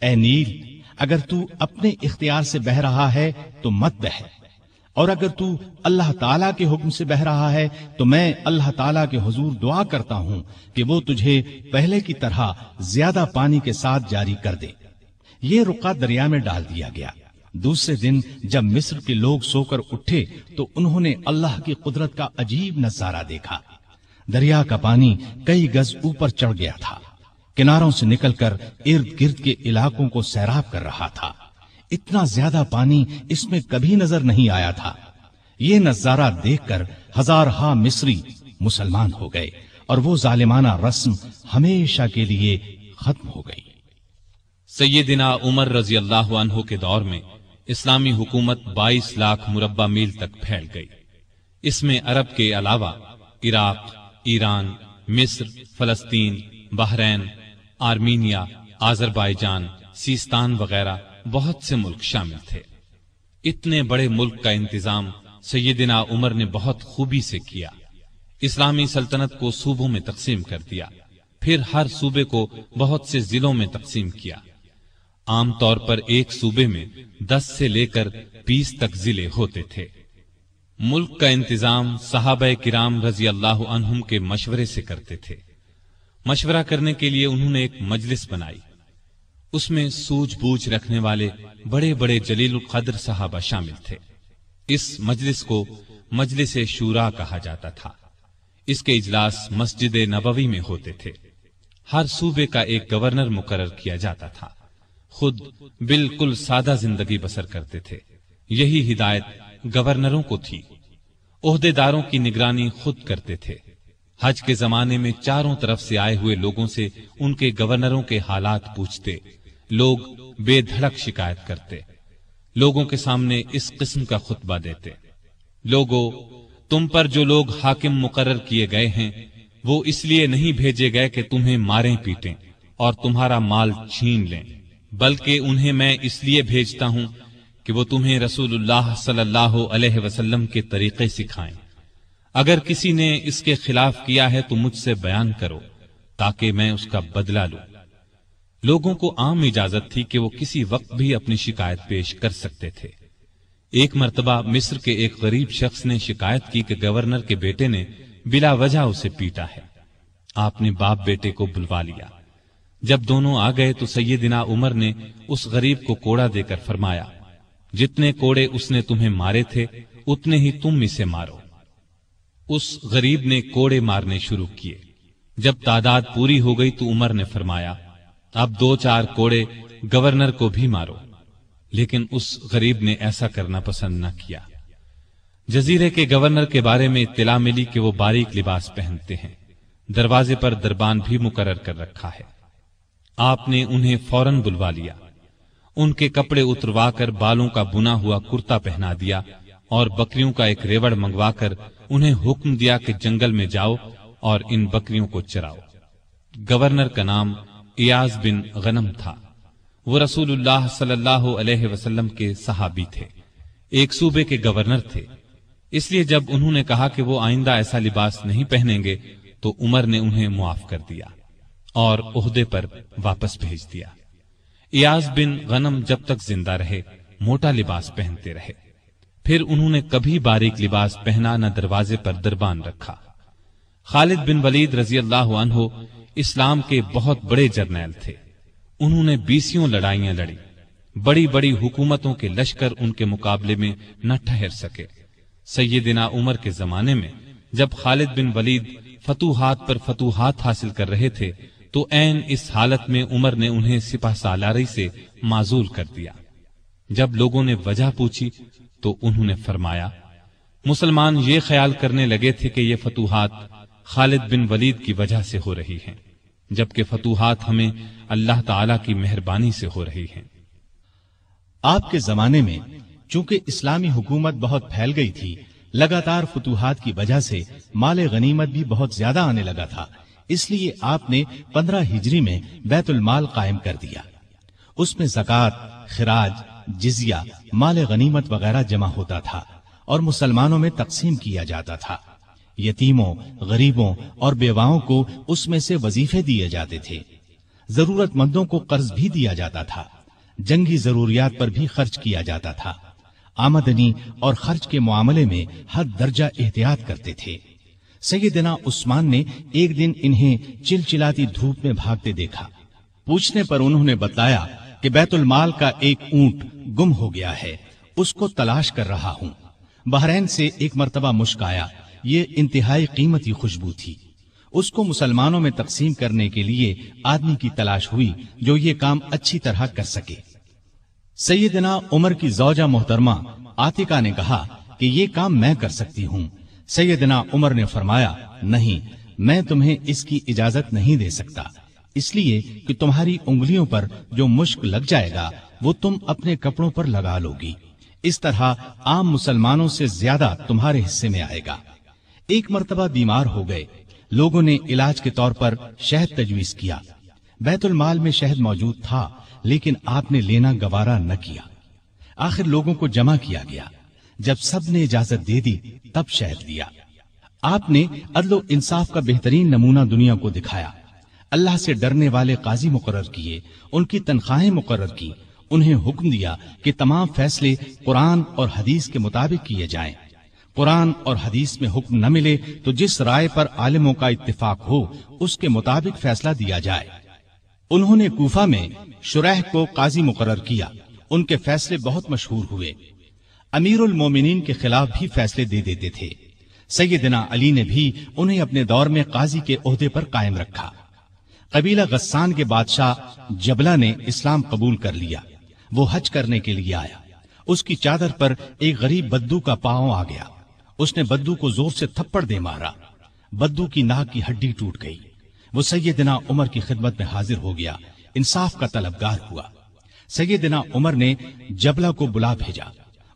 اے نیل، اگر تو اپنے اختیار سے بہ رہا ہے تو مت بہ۔ اور اگر تو اللہ تعالیٰ کے حکم سے بہ رہا ہے تو میں اللہ تعالیٰ کے حضور دعا کرتا ہوں کہ وہ تجھے پہلے کی طرح زیادہ پانی کے ساتھ جاری کر دے۔ یہ رکا دریا میں ڈال دیا گیا۔ دوسرے دن جب مصر کے لوگ سو کر اٹھے تو انہوں نے اللہ کی قدرت کا عجیب نظارہ دیکھا۔ دریا کا پانی کئی گز اوپر چڑھ گیا تھا۔ کناروں سے نکل کر ارد گرد کے علاقوں کو سیراب کر رہا تھا۔ اتنا زیادہ پانی اس میں کبھی نظر نہیں آیا تھا۔ یہ نظارہ دیکھ کر ہزار ہا مصری مسلمان ہو گئے اور وہ ظالمانہ رسم ہمیشہ کے لیے ختم ہو گئی۔ سیدنا عمر رضی اللہ عنہ کے دور میں اسلامی حکومت بائیس لاکھ مربع میل تک پھیل گئی۔ اس میں عرب کے علاوہ عراق، ایران، مصر، فلسطین، بحرین، آرمینیا، آذربائیجان، سیستان وغیرہ بہت سے ملک شامل تھے۔ اتنے بڑے ملک کا انتظام سیدنا عمر نے بہت خوبی سے کیا۔ اسلامی سلطنت کو صوبوں میں تقسیم کر دیا۔ پھر ہر صوبے کو بہت سے ضلعوں میں تقسیم کیا۔ عام طور پر ایک صوبے میں دس سے لے کر بیس تک ضلع ہوتے تھے۔ ملک کا انتظام صحابہ کرام رضی اللہ عنہم کے مشورے سے کرتے تھے۔ مشورہ کرنے کے لیے انہوں نے ایک مجلس بنائی۔ اس میں سوج بوجھ رکھنے والے بڑے بڑے جلیل القدر صحابہ شامل تھے۔ اس مجلس کو مجلس شورا کہا جاتا تھا۔ اس کے اجلاس مسجد نبوی میں ہوتے تھے۔ ہر صوبے کا ایک گورنر مقرر کیا جاتا تھا۔ خود بالکل سادہ زندگی بسر کرتے تھے۔ یہی ہدایت گورنروں کو تھی۔ عہدے داروں کی نگرانی خود کرتے تھے۔ حج کے زمانے میں چاروں طرف سے آئے ہوئے لوگوں سے ان کے گورنروں کے حالات پوچھتے۔ لوگ بے دھڑک شکایت کرتے۔ لوگوں کے سامنے اس قسم کا خطبہ دیتے۔ لوگوں تم پر جو لوگ حاکم مقرر کیے گئے ہیں، وہ اس لیے نہیں بھیجے گئے کہ تمہیں ماریں پیٹیں اور تمہارا مال چھین لیں۔ بلکہ انہیں میں اس لیے بھیجتا ہوں کہ وہ تمہیں رسول اللہ صلی اللہ علیہ وسلم کے طریقے سکھائیں۔ اگر کسی نے اس کے خلاف کیا ہے تو مجھ سے بیان کرو تاکہ میں اس کا بدلہ لوں۔ لوگوں کو عام اجازت تھی کہ وہ کسی وقت بھی اپنی شکایت پیش کر سکتے تھے۔ ایک مرتبہ مصر کے ایک غریب شخص نے شکایت کی کہ گورنر کے بیٹے نے بلا وجہ اسے پیٹا ہے۔ آپ نے باپ بیٹے کو بلوا لیا۔ جب دونوں آ گئے تو سیدنا عمر نے اس غریب کو کوڑا دے کر فرمایا، جتنے کوڑے اس نے تمہیں مارے تھے، اتنے ہی تم اسے مارو۔ اس غریب نے کوڑے مارنے شروع کیے۔ جب تعداد پوری ہو گئی تو عمر نے فرمایا، اب دو چار کوڑے گورنر کو بھی مارو۔ لیکن اس غریب نے ایسا کرنا پسند نہ کیا۔ جزیرے کے گورنر کے بارے میں اطلاع ملی کہ وہ باریک لباس پہنتے ہیں۔ دروازے پر دربان بھی مقرر کر رکھا ہے۔ آپ نے انہیں فوراً بلوا لیا۔ ان کے کپڑے اتروا کر بالوں کا بنا ہوا کرتا پہنا دیا اور بکریوں کا ایک ریوڑ منگوا کر انہیں حکم دیا کہ جنگل میں جاؤ اور ان بکریوں کو چراؤ۔ گورنر کا نام ایاز بن غنم تھا۔ وہ رسول اللہ صلی اللہ علیہ وسلم کے صحابی تھے۔ ایک صوبے کے گورنر تھے۔ اس لیے جب انہوں نے کہا کہ وہ آئندہ ایسا لباس نہیں پہنیں گے تو عمر نے انہیں معاف کر دیا۔ اور عہدے پر واپس بھیج دیا۔ ایاز بن غنم جب تک زندہ رہے، موٹا لباس پہنتے رہے۔ پھر انہوں نے کبھی باریک لباس پہنا نہ دروازے پر دربان رکھا۔ خالد بن ولید رضی اللہ عنہ اسلام کے بہت بڑے جرنیل تھے۔ انہوں نے بیسیوں لڑائیاں لڑی۔ بڑی بڑی حکومتوں کے لشکر ان کے مقابلے میں نہ ٹھہر سکے۔ سیدنا عمر کے زمانے میں جب خالد بن ولید فتوحات پر فتوحات حاصل کر رہے تھے تو این اس حالت میں عمر نے انہیں سپاہ سالاری سے معذول کر دیا۔ جب لوگوں نے وجہ پوچھی تو انہوں نے فرمایا، مسلمان یہ خیال کرنے لگے تھے کہ یہ فتوحات خالد بن ولید کی وجہ سے ہو رہی ہیں، جبکہ فتوحات ہمیں اللہ تعالی کی مہربانی سے ہو رہی ہیں۔ آپ کے زمانے میں چونکہ اسلامی حکومت بہت پھیل گئی تھی، لگاتار فتوحات کی وجہ سے مال غنیمت بھی بہت زیادہ آنے لگا تھا۔ اس لیے آپ نے پندرہ ہجری میں بیت المال قائم کر دیا۔ اس میں زکوٰۃ، خراج، جزیہ، مال غنیمت وغیرہ جمع ہوتا تھا اور مسلمانوں میں تقسیم کیا جاتا تھا۔ یتیموں، غریبوں اور بیواؤں کو اس میں سے وظیفے دیے جاتے تھے۔ ضرورت مندوں کو قرض بھی دیا جاتا تھا۔ جنگی ضروریات پر بھی خرچ کیا جاتا تھا۔ آمدنی اور خرچ کے معاملے میں ہر درجہ احتیاط کرتے تھے۔ سیدنا عثمان نے ایک دن انہیں چلچلاتی دھوپ میں بھاگتے دیکھا۔ پوچھنے پر انہوں نے بتایا کہ بیت المال کا ایک اونٹ گم ہو گیا ہے، اس کو تلاش کر رہا ہوں۔ بحرین سے ایک مرتبہ مشک آیا۔ یہ انتہائی قیمتی خوشبو تھی۔ اس کو مسلمانوں میں تقسیم کرنے کے لیے آدمی کی تلاش ہوئی جو یہ کام اچھی طرح کر سکے۔ سیدنا عمر کی زوجہ محترمہ آتکا نے کہا کہ یہ کام میں کر سکتی ہوں۔ سیدنا عمر نے فرمایا، نہیں، میں تمہیں اس کی اجازت نہیں دے سکتا۔ اس لیے کہ تمہاری انگلیوں پر جو مشک لگ جائے گا، وہ تم اپنے کپڑوں پر لگا لو گی اس طرح عام مسلمانوں سے زیادہ تمہارے حصے میں آئے گا۔ ایک مرتبہ بیمار ہو گئے۔ لوگوں نے علاج کے طور پر شہد تجویز کیا۔ بیت المال میں شہد موجود تھا، لیکن آپ نے لینا گوارا نہ کیا۔ آخر لوگوں کو جمع کیا گیا۔ جب سب نے اجازت دے دی، تب شہد لیا۔ آپ نے عدل و انصاف کا بہترین نمونہ دنیا کو دکھایا۔ اللہ سے ڈرنے والے قاضی مقرر کیے، ان کی تنخواہیں مقرر کی، انہیں حکم دیا کہ تمام فیصلے قرآن اور حدیث کے مطابق کیے جائیں۔ قرآن اور حدیث میں حکم نہ ملے تو جس رائے پر عالموں کا اتفاق ہو، اس کے مطابق فیصلہ دیا جائے۔ انہوں نے کوفہ میں شرح کو قاضی مقرر کیا۔ ان کے فیصلے بہت مشہور ہوئے۔ امیر المومنین کے خلاف بھی فیصلے دے دیتے تھے۔ سیدنا علی نے بھی انہیں اپنے دور میں قاضی کے عہدے پر قائم رکھا۔ قبیلہ غسان کے بادشاہ جبلا نے اسلام قبول کر لیا۔ وہ حج کرنے کے لیے آیا۔ اس کی چادر پر ایک غریب بدو کا پاؤں آ گیا۔ اس نے بدو کو زور سے تھپڑ دے مارا۔ بدو کی ناک کی ہڈی ٹوٹ گئی۔ وہ سیدنا عمر کی خدمت میں حاضر ہو گیا۔ انصاف کا طلبگار ہوا۔ سیدنا عمر نے جبلا کو بلا بھیجا۔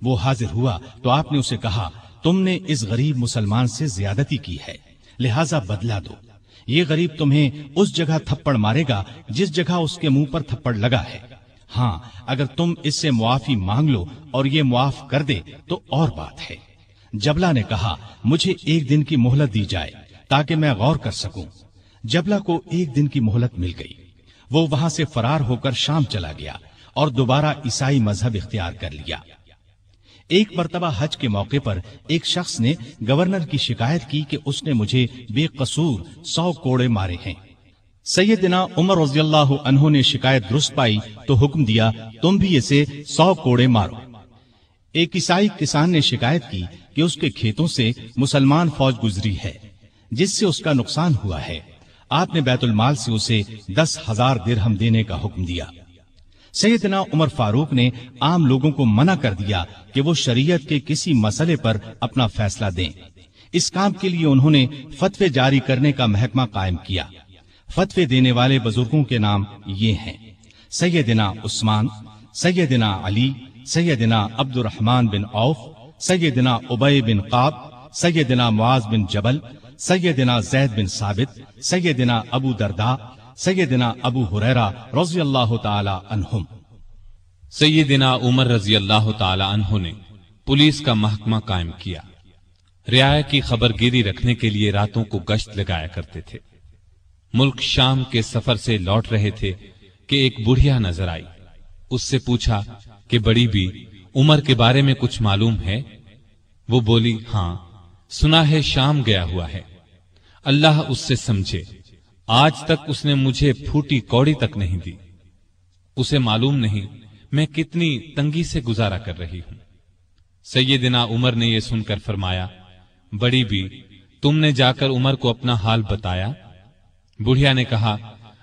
وہ حاضر ہوا تو آپ نے اسے کہا، تم نے اس غریب مسلمان سے زیادتی کی ہے، لہذا بدلا دو۔ یہ غریب تمہیں اس جگہ تھپڑ مارے گا جس جگہ اس کے منہ پر تھپڑ لگا ہے۔ ہاں اگر تم اس سے معافی مانگ لو اور یہ معاف کر دے تو اور بات ہے۔ جبلا نے کہا، مجھے ایک دن کی مہلت دی جائے تاکہ میں غور کر سکوں۔ جبلا کو ایک دن کی مہلت مل گئی۔ وہ وہاں سے فرار ہو کر شام چلا گیا اور دوبارہ عیسائی مذہب اختیار کر لیا۔ ایک مرتبہ حج کے موقع پر ایک شخص نے گورنر کی شکایت کی کہ اس نے مجھے بے قصور سو کوڑے مارے ہیں۔ سیدنا عمر رضی اللہ عنہ نے شکایت درست پائی تو حکم دیا، تم بھی اسے سو کوڑے مارو۔ ایک عیسائی کسان نے شکایت کی کہ اس کے کھیتوں سے مسلمان فوج گزری ہے، جس سے اس کا نقصان ہوا ہے۔ آپ نے بیت المال سے اسے دس ہزار درہم دینے کا حکم دیا۔ سیدنا عمر فاروق نے عام لوگوں کو منع کر دیا کہ وہ شریعت کے کسی مسئلے پر اپنا فیصلہ دیں۔ اس کام کے لیے انہوں نے فتوے جاری کرنے کا محکمہ قائم کیا۔ فتوے دینے والے بزرگوں کے نام یہ ہیں۔ سیدنا عثمان، سیدنا علی، سیدنا عبد الرحمن بن عوف، سیدنا ابئی بن قاب سیدنا معاذ بن جبل، سیدنا زید بن ثابت، سیدنا ابو دردا سیدنا ابو حریرا رضی اللہ تعالی عنہم۔ سیدنا عمر رضی اللہ تعالی عنہ نے پولیس کا محکمہ قائم کیا۔ رعایا کی خبر گیری رکھنے کے لیے راتوں کو گشت لگایا کرتے تھے۔ ملک شام کے سفر سے لوٹ رہے تھے کہ ایک بڑھیا نظر آئی۔ اس سے پوچھا کہ بڑی بھی، عمر کے بارے میں کچھ معلوم ہے؟ وہ بولی ہاں سنا ہے، شام گیا ہوا ہے۔ اللہ اس سے سمجھے۔ آج تک اس نے مجھے پھوٹی کوڑی تک نہیں دی۔ اسے معلوم نہیں میں کتنی تنگی سے گزارا کر رہی ہوں۔ سیدنا عمر نے یہ سن کر فرمایا، بڑی بھی، تم نے جا کر عمر کو اپنا حال بتایا؟ بڑھیا نے کہا،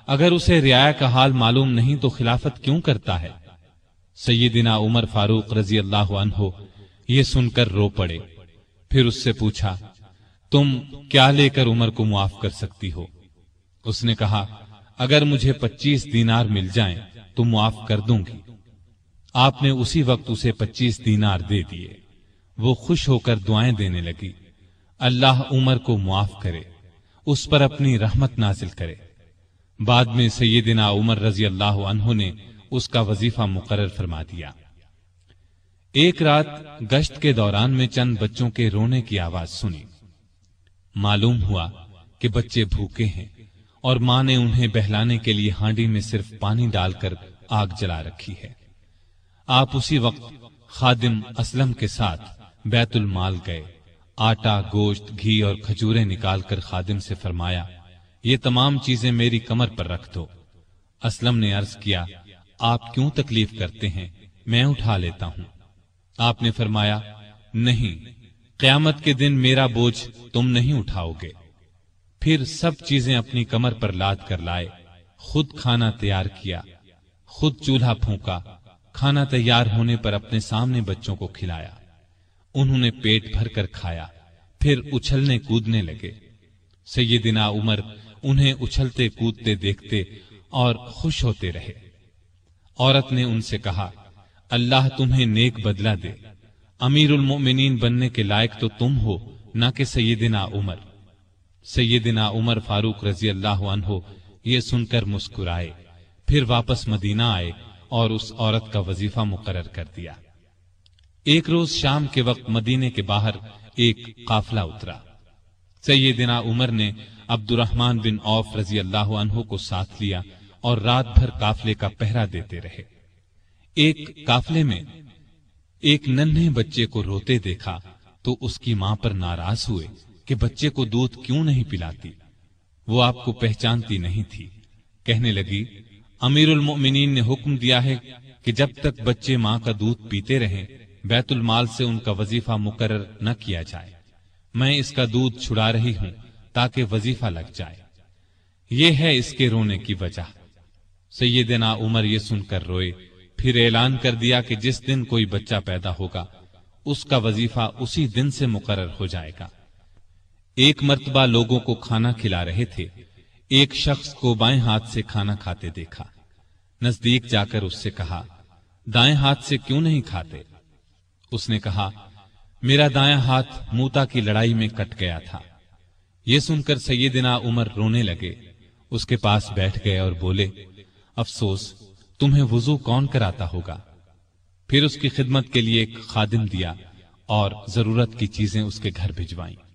اگر اسے ریا کا حال معلوم نہیں تو خلافت کیوں کرتا ہے؟ سیدنا عمر فاروق رضی اللہ عنہ یہ سن کر رو پڑے۔ پھر اس سے پوچھا، تم کیا لے کر عمر کو معاف کر سکتی ہو؟ اس نے کہا، اگر مجھے پچیس دینار مل جائیں تو معاف کر دوں گی۔ آپ نے اسی وقت اسے پچیس دینار دے دیے۔ وہ خوش ہو کر دعائیں دینے لگی۔ اللہ عمر کو معاف کرے، اس پر اپنی رحمت نازل کرے۔ بعد میں سیدنا عمر رضی اللہ عنہ نے اس کا وظیفہ مقرر فرما دیا۔ ایک رات گشت کے دوران میں چند بچوں کے رونے کی آواز سنی۔ معلوم ہوا کہ بچے بھوکے ہیں۔ اور ماں نے انہیں بہلانے کے لیے ہانڈی میں صرف پانی ڈال کر آگ جلا رکھی ہے۔ آپ اسی وقت خادم اسلم کے ساتھ بیت المال گئے۔ آٹا، گوشت، گھی اور کھجورے نکال کر خادم سے فرمایا، یہ تمام چیزیں میری کمر پر رکھ دو۔ اسلم نے عرض کیا، آپ کیوں تکلیف کرتے ہیں؟ میں اٹھا لیتا ہوں۔ آپ نے فرمایا، نہیں، قیامت کے دن میرا بوجھ تم نہیں اٹھاؤ گے۔ پھر سب چیزیں اپنی کمر پر لاد کر لائے۔ خود کھانا تیار کیا، خود چولہا پھونکا، کھانا تیار ہونے پر اپنے سامنے بچوں کو کھلایا۔ انہوں نے پیٹ بھر کر کھایا، پھر اچھلنے کودنے لگے۔ سیدنا عمر انہیں اچھلتے کودتے دیکھتے اور خوش ہوتے رہے۔ عورت نے ان سے کہا، اللہ تمہیں نیک بدلہ دے۔ امیر المؤمنین بننے کے لائق تو تم ہو، نہ کہ سیدنا عمر۔ سیدنا عمر فاروق رضی اللہ عنہ یہ سن کر مسکرائے، پھر واپس مدینہ آئے اور اس عورت کا وظیفہ مقرر کر دیا۔ ایک روز شام کے وقت مدینے کے باہر ایک قافلہ اترا۔ سیدنا عمر نے عبد الرحمن بن اوف رضی اللہ عنہ کو ساتھ لیا اور رات بھر قافلے کا پہرا دیتے رہے۔ ایک قافلے میں ایک ننھے بچے کو روتے دیکھا تو اس کی ماں پر ناراض ہوئے۔ کہ بچے کو دودھ کیوں نہیں پلاتی؟ وہ آپ کو پہچانتی نہیں تھی۔ کہنے لگی، امیر المؤمنین نے حکم دیا ہے کہ جب تک بچے ماں کا دودھ پیتے رہیں، بیت المال سے ان کا وظیفہ مقرر نہ کیا جائے۔ میں اس کا دودھ چھڑا رہی ہوں تاکہ وظیفہ لگ جائے۔ یہ ہے اس کے رونے کی وجہ۔ سیدنا عمر یہ سن کر روئے، پھر اعلان کر دیا کہ جس دن کوئی بچہ پیدا ہوگا، اس کا وظیفہ اسی دن سے مقرر ہو جائے گا۔ ایک مرتبہ لوگوں کو کھانا کھلا رہے تھے۔ ایک شخص کو بائیں ہاتھ سے کھانا کھاتے دیکھا۔ نزدیک جا کر اس سے کہا، دائیں ہاتھ سے کیوں نہیں کھاتے؟ اس نے کہا، میرا دایاں ہاتھ موتا کی لڑائی میں کٹ گیا تھا۔ یہ سن کر سیدنا عمر رونے لگے۔ اس کے پاس بیٹھ گئے اور بولے، افسوس، تمہیں وضو کون کراتا ہوگا؟ پھر اس کی خدمت کے لیے ایک خادم دیا اور ضرورت کی چیزیں اس کے گھر بھجوائیں۔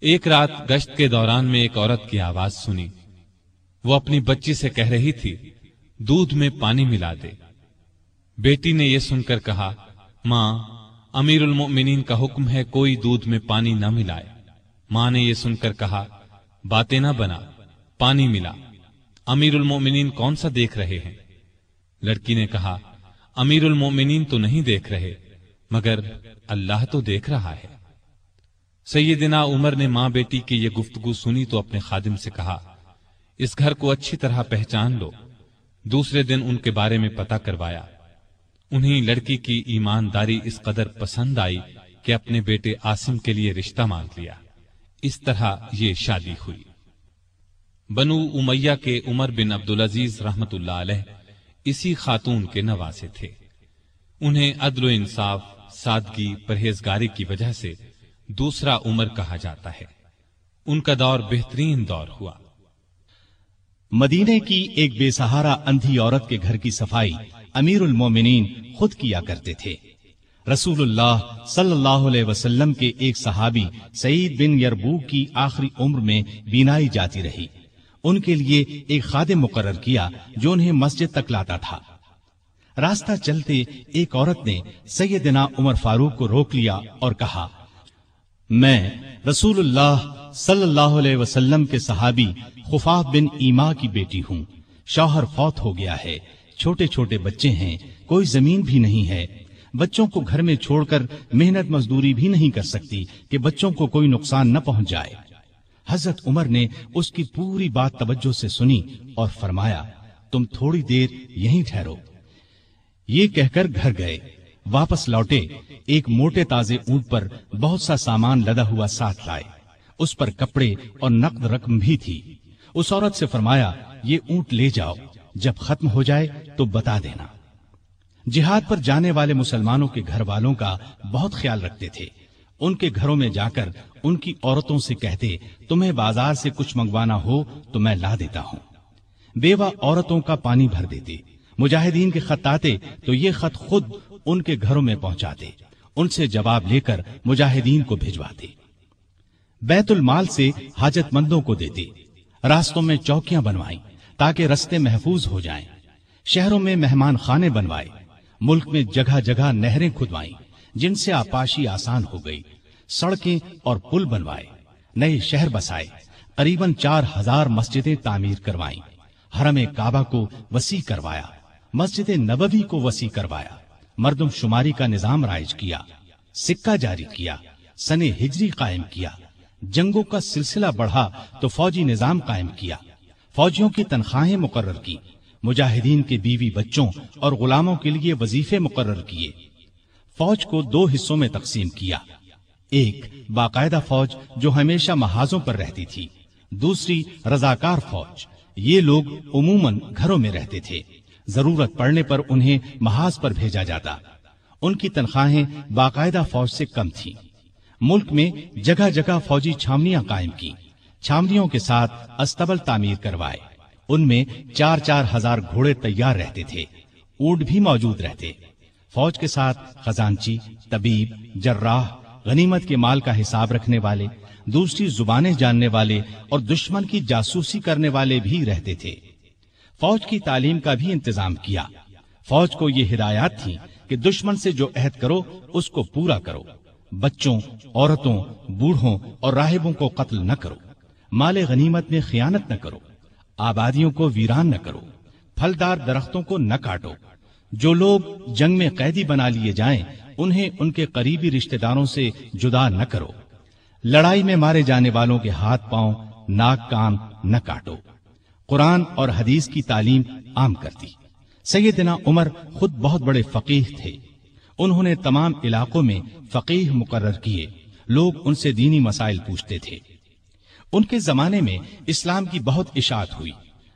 ایک رات گشت کے دوران میں ایک عورت کی آواز سنی۔ وہ اپنی بچی سے کہہ رہی تھی، دودھ میں پانی ملا دے۔ بیٹی نے یہ سن کر کہا، ماں، امیر المؤمنین کا حکم ہے کوئی دودھ میں پانی نہ ملائے۔ ماں نے یہ سن کر کہا، باتیں نہ بنا، پانی ملا۔ امیر المؤمنین کون سا دیکھ رہے ہیں؟ لڑکی نے کہا، امیر المؤمنین تو نہیں دیکھ رہے، مگر اللہ تو دیکھ رہا ہے۔ سیدنا عمر نے ماں بیٹی کی یہ گفتگو سنی تو اپنے خادم سے کہا، اس گھر کو اچھی طرح پہچان لو۔ دوسرے دن ان کے بارے میں پتا کروایا۔ انہیں لڑکی کی ایمانداری اس قدر پسند آئی کہ اپنے بیٹے آسم کے لیے رشتہ مانگ لیا۔ اس طرح یہ شادی ہوئی۔ بنو امیہ کے عمر بن عبدالعزیز رحمت اللہ علیہ اسی خاتون کے نواسے تھے۔ انہیں عدل و انصاف، سادگی، پرہیزگاری کی وجہ سے دوسرا عمر کہا جاتا ہے۔ ان کا دور بہترین دور ہوا۔ مدینے کی ایک بے سہارا اندھی عورت کے گھر کی صفائی امیر المومنین خود کیا کرتے تھے۔ رسول اللہ صلی اللہ علیہ وسلم کے ایک صحابی سعید بن یربو کی آخری عمر میں بینائی جاتی رہی۔ ان کے لیے ایک خادم مقرر کیا جو انہیں مسجد تک لاتا تھا۔ راستہ چلتے ایک عورت نے سیدنا عمر فاروق کو روک لیا اور کہا میں رسول اللہ صلی اللہ علیہ وسلم کے صحابی خفاف بن ایما کی بیٹی ہوں۔ شوہر فوت ہو گیا ہے۔ چھوٹے چھوٹے بچے ہیں۔ کوئی زمین بھی نہیں ہے۔ بچوں کو گھر میں چھوڑ کر محنت مزدوری بھی نہیں کر سکتی کہ بچوں کو کوئی نقصان نہ پہنچ جائے حضرت عمر نے اس کی پوری بات توجہ سے سنی اور فرمایا، تم تھوڑی دیر یہیں ٹھہرو۔ یہ کہہ کر گھر گئے۔ واپس لوٹے، ایک موٹے تازے اونٹ پر بہت سا سامان لدا ہوا ساتھ لائے۔ اس پر کپڑے اور نقد رقم بھی تھی۔ اس عورت سے فرمایا، یہ اونٹ لے جاؤ، جب ختم ہو جائے تو بتا دینا۔ جہاد پر جانے والے مسلمانوں کے گھر والوں کا بہت خیال رکھتے تھے۔ ان کے گھروں میں جا کر ان کی عورتوں سے کہتے، تمہیں بازار سے کچھ منگوانا ہو تو میں لا دیتا ہوں۔ بیوہ عورتوں کا پانی بھر دیتے۔ مجاہدین کے خط آتے تو یہ خط خود ان کے گھروں میں پہنچاتے ان سے جواب لے کر مجاہدین کو بھجواتے بیت المال سے حاجت مندوں کو دیتے راستوں میں چوکیاں بنوائیں تاکہ رستے محفوظ ہو جائیں۔ شہروں میں مہمان خانے بنوائے ملک میں جگہ جگہ نہریں کھدوائیں۔ جن سے آپاشی آسان ہو گئی۔ سڑکیں اور پل بنوائے نئے شہر بسائے قریباً چار ہزار مسجدیں تعمیر کروائیں۔ حرم کعبہ کو وسیع کروایا۔ مسجد نبوی کو وسیع کروایا۔ مردم شماری کا نظام رائج کیا، سکہ جاری کیا، سن ہجری قائم کیا، جنگوں کا سلسلہ بڑھا تو فوجی نظام قائم کیا۔ فوجیوں کی تنخواہیں مقرر کی، مجاہدین کے بیوی بچوں اور غلاموں کے لیے وظیفے مقرر کیے۔ فوج کو دو حصوں میں تقسیم کیا۔ ایک، باقاعدہ فوج جو ہمیشہ محاذوں پر رہتی تھی۔ دوسری، رضاکار فوج۔ یہ لوگ عموماً گھروں میں رہتے تھے۔ ضرورت پڑنے پر انہیں محاذ پر بھیجا جاتا۔ ان کی تنخواہیں باقاعدہ فوج سے کم تھیں۔ ملک میں جگہ جگہ فوجی چھامنیاں قائم کی چھامنیوں کے ساتھ استبل تعمیر کروائے۔ ان میں چار چار ہزار گھوڑے تیار رہتے تھے۔ اونٹ بھی موجود رہتے۔ فوج کے ساتھ خزانچی، طبیب، جراح، غنیمت کے مال کا حساب رکھنے والے، دوسری زبانیں جاننے والے اور دشمن کی جاسوسی کرنے والے بھی رہتے تھے۔ فوج کی تعلیم کا بھی انتظام کیا۔ فوج کو یہ ہدایات تھی کہ دشمن سے جو عہد کرو، اس کو پورا کرو۔ بچوں، عورتوں، بوڑھوں اور راہبوں کو قتل نہ کرو۔ مال غنیمت میں خیانت نہ کرو۔ آبادیوں کو ویران نہ کرو۔ پھلدار درختوں کو نہ کاٹو۔ جو لوگ جنگ میں قیدی بنا لیے جائیں، انہیں ان کے قریبی رشتہ داروں سے جدا نہ کرو۔ لڑائی میں مارے جانے والوں کے ہاتھ پاؤں ناک کان نہ کاٹو۔ قرآن اور حدیث کی تعلیم عام کرتی سیدنا عمر خود بہت بڑے فقیح تھے۔ انہوں نے تمام علاقوں میں فقیح مقرر کیے۔ لوگ ان سے دینی مسائل پوچھتے تھے۔ ان کے زمانے میں اسلام کی بہت اشاعت ہوئی۔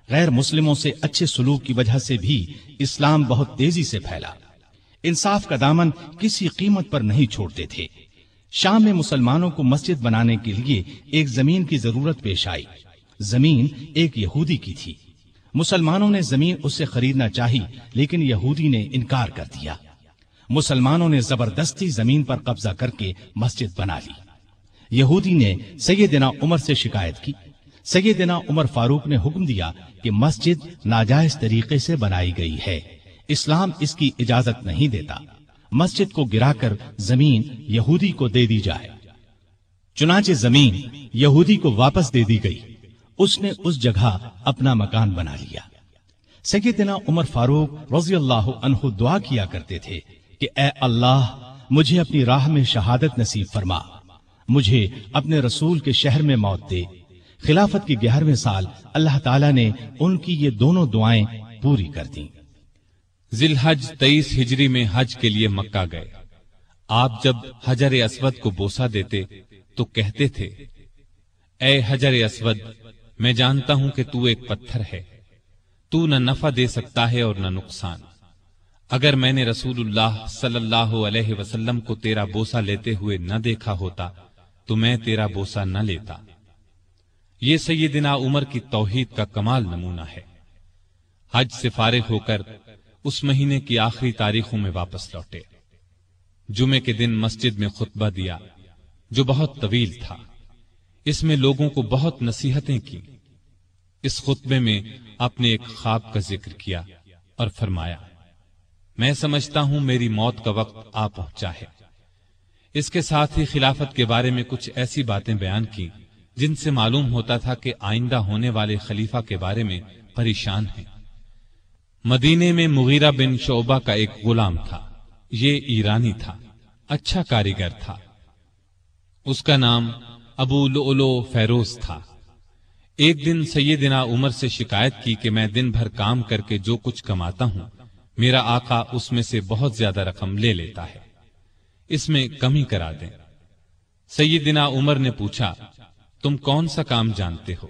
غیر مسلموں سے اچھے سلوک کی وجہ سے بھی اسلام بہت تیزی سے پھیلا۔ انصاف کا دامن کسی قیمت پر نہیں چھوڑتے تھے۔ شام میں مسلمانوں کو مسجد بنانے کے لیے ایک زمین کی ضرورت پیش آئی۔ زمین ایک یہودی کی تھی۔ مسلمانوں نے زمین اس سے خریدنا چاہی، لیکن یہودی نے انکار کر دیا۔ مسلمانوں نے زبردستی زمین پر قبضہ کر کے مسجد بنا لی۔ یہودی نے سیدنا عمر سے شکایت کی۔ سیدنا عمر فاروق نے حکم دیا کہ مسجد ناجائز طریقے سے بنائی گئی ہے۔ اسلام اس کی اجازت نہیں دیتا۔ مسجد کو گرا کر زمین یہودی کو دے دی جائے۔ چنانچہ زمین یہودی کو واپس دے دی گئی۔ اس نے اس جگہ اپنا مکان بنا لیا۔ سیدنا عمر فاروق رضی اللہ عنہ دعا کیا کرتے تھے کہ اے اللہ، مجھے اپنی راہ میں شہادت نصیب فرما۔ مجھے اپنے رسول کے شہر میں موت دے۔ خلافت کی گیارہویں سال اللہ تعالیٰ نے ان کی یہ دونوں دعائیں پوری کر دی ذیل حج تیئیس ہجری میں حج کے لیے مکہ گئے۔ آپ جب حجر اسود کو بوسا دیتے تو کہتے تھے، اے حجر اسود میں جانتا ہوں کہ تو ایک پتھر ہے۔ تو نہ نفع دے سکتا ہے اور نہ نقصان۔ اگر میں نے رسول اللہ صلی اللہ علیہ وسلم کو تیرا بوسا لیتے ہوئے نہ دیکھا ہوتا، تو میں تیرا بوسا نہ لیتا۔ یہ سیدنا عمر کی توحید کا کمال نمونہ ہے۔ حج سے فارغ ہو کر اس مہینے کی آخری تاریخوں میں واپس لوٹے۔ جمعے کے دن مسجد میں خطبہ دیا، جو بہت طویل تھا۔ اس میں لوگوں کو بہت نصیحتیں کی۔ اس خطبے میں اپنے ایک خواب کا ذکر کیا اور فرمایا، میں سمجھتا ہوں میری موت کا وقت آ پہنچا ہے۔ اس کے ساتھ ہی خلافت کے بارے میں کچھ ایسی باتیں بیان کی جن سے معلوم ہوتا تھا کہ آئندہ ہونے والے خلیفہ کے بارے میں پریشان ہیں۔ مدینے میں مغیرہ بن شعبہ کا ایک غلام تھا۔ یہ ایرانی تھا۔ اچھا کاریگر تھا۔ اس کا نام ابو لولو فیروز تھا۔ ایک دن سیدنا عمر سے شکایت کی کہ میں دن بھر کام کر کے جو کچھ کماتا ہوں، میرا آقا اس میں سے بہت زیادہ رقم لے لیتا ہے۔ اس میں کمی کرا دیں۔ سیدنا عمر نے پوچھا، تم کون سا کام جانتے ہو؟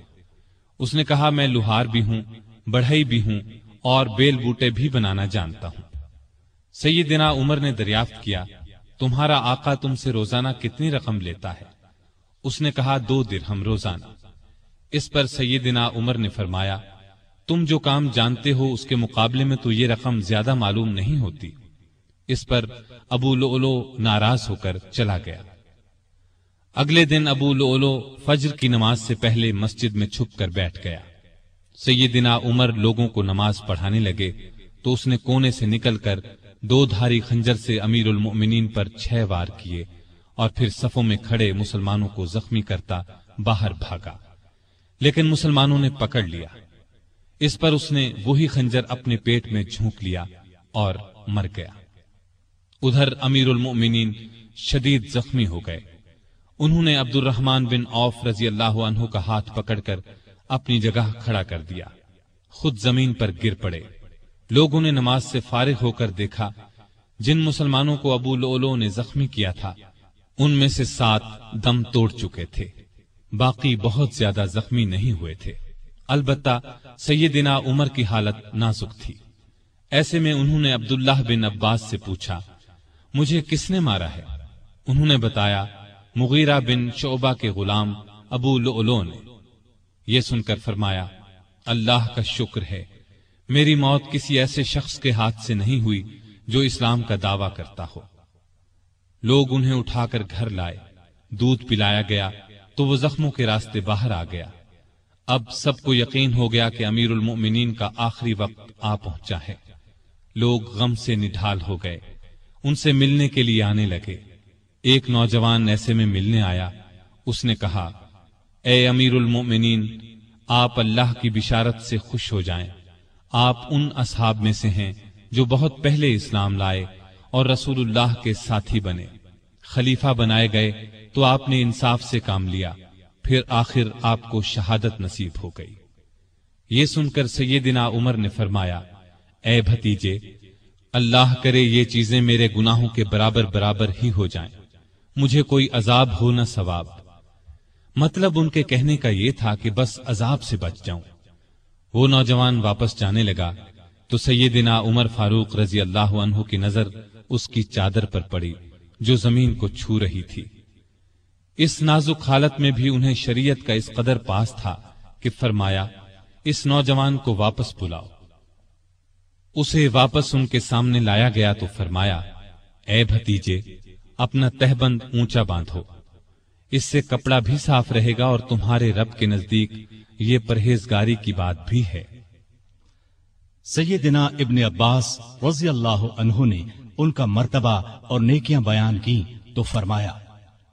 اس نے کہا، میں لوہار بھی ہوں، بڑھئی بھی ہوں اور بیل بوٹے بھی بنانا جانتا ہوں۔ سیدنا عمر نے دریافت کیا، تمہارا آقا تم سے روزانہ کتنی رقم لیتا ہے؟ اس نے کہا، دو درہم روزانہ۔ اس پر سیدنا عمر نے فرمایا، تم جو کام جانتے ہو، اس کے مقابلے میں تو یہ رقم زیادہ معلوم نہیں ہوتی۔ اس پر ابو لولو ناراض ہو کر چلا گیا۔ اگلے دن ابو لولو فجر کی نماز سے پہلے مسجد میں چھپ کر بیٹھ گیا۔ سیدنا عمر لوگوں کو نماز پڑھانے لگے، تو اس نے کونے سے نکل کر دو دھاری خنجر سے امیر المؤمنین پر چھ وار کیے۔ اور پھر صفوں میں کھڑے مسلمانوں کو زخمی کرتا باہر بھاگا۔ لیکن مسلمانوں نے پکڑ لیا۔ اس پر اس نے وہی خنجر اپنے پیٹ میں جھونک لیا اور مر گیا۔ ادھر امیر المؤمنین شدید زخمی ہو گئے۔ انہوں نے عبد الرحمن بن اوف رضی اللہ عنہ کا ہاتھ پکڑ کر اپنی جگہ کھڑا کر دیا۔ خود زمین پر گر پڑے۔ لوگوں نے نماز سے فارغ ہو کر دیکھا۔ جن مسلمانوں کو ابو لولو نے زخمی کیا تھا ان میں سے سات دم توڑ چکے تھے۔ باقی بہت زیادہ زخمی نہیں ہوئے تھے۔ البتہ سیدنا عمر کی حالت نازک تھی۔ ایسے میں انہوں نے عبداللہ بن عباس سے پوچھا، مجھے کس نے مارا ہے؟ انہوں نے بتایا، مغیرہ بن شعبہ کے غلام ابو لولو نے۔ یہ سن کر فرمایا، اللہ کا شکر ہے، میری موت کسی ایسے شخص کے ہاتھ سے نہیں ہوئی جو اسلام کا دعویٰ کرتا ہو۔ لوگ انہیں اٹھا کر گھر لائے۔ دودھ پلایا گیا تو وہ زخموں کے راستے باہر آ گیا۔ اب سب کو یقین ہو گیا کہ امیر المؤمنین کا آخری وقت آ پہنچا ہے۔ لوگ غم سے نڈھال ہو گئے۔ ان سے ملنے کے لیے آنے لگے۔ ایک نوجوان ایسے میں ملنے آیا۔ اس نے کہا، اے امیر المؤمنین، آپ اللہ کی بشارت سے خوش ہو جائیں۔ آپ ان اصحاب میں سے ہیں جو بہت پہلے اسلام لائے۔ اور رسول اللہ کے ساتھی بنے۔ خلیفہ بنائے گئے تو آپ نے انصاف سے کام لیا۔ پھر آخر آپ کو شہادت نصیب ہو گئی۔ یہ سن کر سیدنا عمر نے فرمایا، اے بھتیجے، اللہ کرے یہ چیزیں میرے گناہوں کے برابر برابر ہی ہو جائیں۔ مجھے کوئی عذاب ہو نہ ثواب۔ مطلب ان کے کہنے کا یہ تھا کہ بس عذاب سے بچ جاؤں۔ وہ نوجوان واپس جانے لگا تو سیدنا عمر فاروق رضی اللہ عنہ کی نظر اس کی چادر پر پڑی جو زمین کو چھو رہی تھی۔ اس نازک حالت میں بھی انہیں شریعت کا اس قدر پاس تھا کہ فرمایا، اس نوجوان کو واپس بلاؤ۔ اسے واپس ان کے سامنے لایا گیا تو فرمایا، اے بھتیجے، اپنا تہبند اونچا باندھو۔ اس سے کپڑا بھی صاف رہے گا اور تمہارے رب کے نزدیک یہ پرہیزگاری کی بات بھی ہے۔ سیدنا ابن عباس رضی اللہ عنہ نے ان کا مرتبہ اور نیکیاں بیان کی تو فرمایا،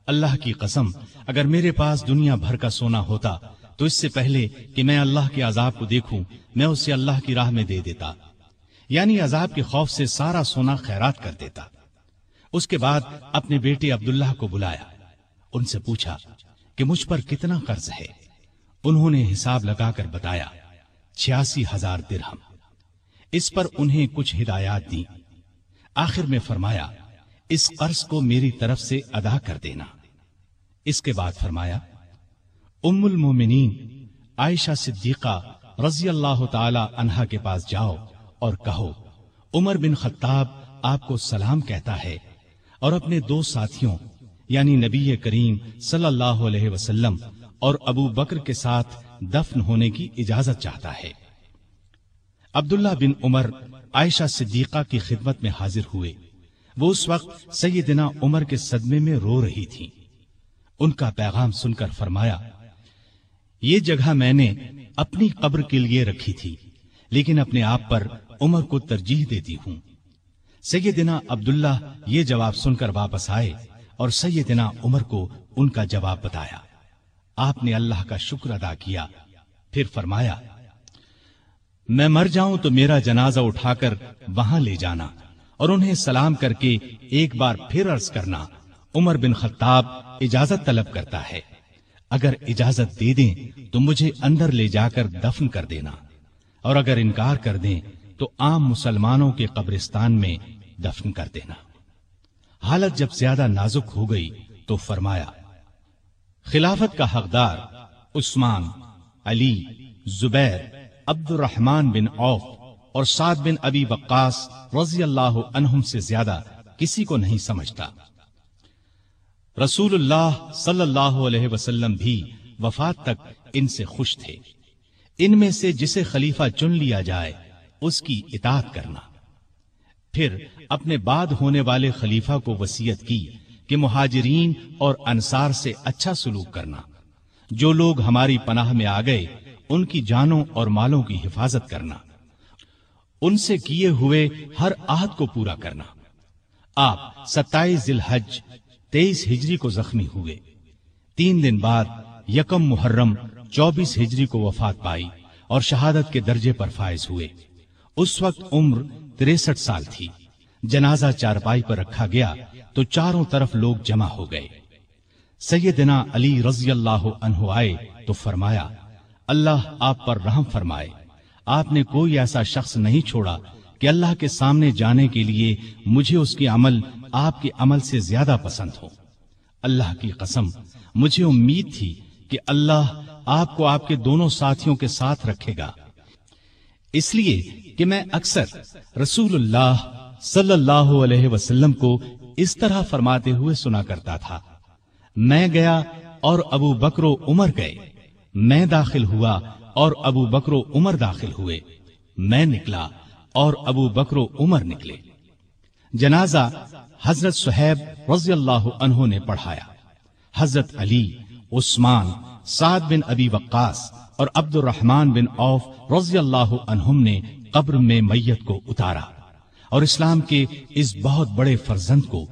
اللہ کی قسم، اگر میرے پاس دنیا بھر کا سونا ہوتا تو اس سے پہلے کہ میں اللہ کے عذاب کو دیکھوں، میں اسے اللہ کی راہ میں دے دیتا۔ یعنی عذاب کے خوف سے سارا سونا خیرات کر دیتا۔ اس کے بعد اپنے بیٹے عبداللہ کو بلایا۔ ان سے پوچھا کہ مجھ پر کتنا قرض ہے؟ انہوں نے حساب لگا کر بتایا، چھیاسی ہزار درہم۔ اس پر انہیں کچھ ہدایات دی آخر میں فرمایا، اس قرض کو میری طرف سے ادا کر دینا۔ اس کے بعد فرمایا، ام المومنین، عائشہ صدیقہ رضی اللہ تعالی عنہا کے پاس جاؤ اور کہو، عمر بن خطاب آپ کو سلام کہتا ہے اور اپنے دو ساتھیوں یعنی نبی کریم صلی اللہ علیہ وسلم اور ابو بکر کے ساتھ دفن ہونے کی اجازت چاہتا ہے۔ عبداللہ بن عمر عائشہ صدیقہ کی خدمت میں حاضر ہوئے۔ وہ اس وقت سیدنا عمر کے صدمے میں رو رہی تھی ان کا پیغام سن کر فرمایا، یہ جگہ میں نے اپنی قبر کے لیے رکھی تھی، لیکن اپنے آپ پر عمر کو ترجیح دیتی ہوں۔ سیدنا عبداللہ یہ جواب سن کر واپس آئے اور سیدنا عمر کو ان کا جواب بتایا۔ آپ نے اللہ کا شکر ادا کیا۔ پھر فرمایا میں مر جاؤں تو میرا جنازہ اٹھا کر وہاں لے جانا اور انہیں سلام کر کے ایک بار پھر عرض کرنا، عمر بن خطاب اجازت طلب کرتا ہے۔ اگر اجازت دے دیں تو مجھے اندر لے جا کر دفن کر دینا۔ اور اگر انکار کر دیں تو عام مسلمانوں کے قبرستان میں دفن کر دینا۔ حالت جب زیادہ نازک ہو گئی تو فرمایا، خلافت کا حقدار عثمان، علی، زبیر عبد الرحمان بن اوف اور سعد بن ابی وقاص رضی اللہ عنہم سے زیادہ کسی کو نہیں سمجھتا۔ رسول اللہ صلی اللہ علیہ وسلم بھی وفات تک ان سے خوش تھے۔ ان میں سے جسے خلیفہ چن لیا جائے، اس کی اطاعت کرنا۔ پھر اپنے بعد ہونے والے خلیفہ کو وسیعت کی کہ مہاجرین اور انصار سے اچھا سلوک کرنا۔ جو لوگ ہماری پناہ میں آ گئے ان کی جانوں اور مالوں کی حفاظت کرنا۔ ان سے کیے ہوئے ہر عہد کو پورا کرنا۔ آپ ستائیس ذی الحج، تیئیس ہجری کو زخمی ہوئے۔ تین دن بعد یکم محرم چوبیس ہجری کو وفات پائی اور شہادت کے درجے پر فائز ہوئے۔ اس وقت عمر تریسٹھ سال تھی۔ جنازہ چارپائی پر رکھا گیا تو چاروں طرف لوگ جمع ہو گئے۔ سیدنا علی رضی اللہ عنہ آئے تو فرمایا اللہ آپ پر رحم فرمائے۔ آپ نے کوئی ایسا شخص نہیں چھوڑا کہ اللہ کے سامنے جانے کے لیے مجھے اس کی عمل آپ کے عمل سے زیادہ پسند ہو اللہ کی قسم، مجھے امید تھی کہ اللہ آپ کو آپ کے دونوں ساتھیوں کے ساتھ رکھے گا۔ اس لیے کہ میں اکثر رسول اللہ صلی اللہ علیہ وسلم کو اس طرح فرماتے ہوئے سنا کرتا تھا۔ میں گیا اور ابو بکر و عمر گئے۔ میں داخل ہوا اور ابو بکر و عمر داخل ہوئے۔ میں نکلا اور ابو بکر و عمر نکلے۔ جنازہ حضرت صہیب رضی اللہ عنہ نے پڑھایا۔ حضرت علی، عثمان، سعد بن ابی وقاص اور عبد الرحمن بن عوف رضی اللہ عنہم نے قبر میں میت کو اتارا۔ اور اسلام کے اس بہت بڑے فرزند کو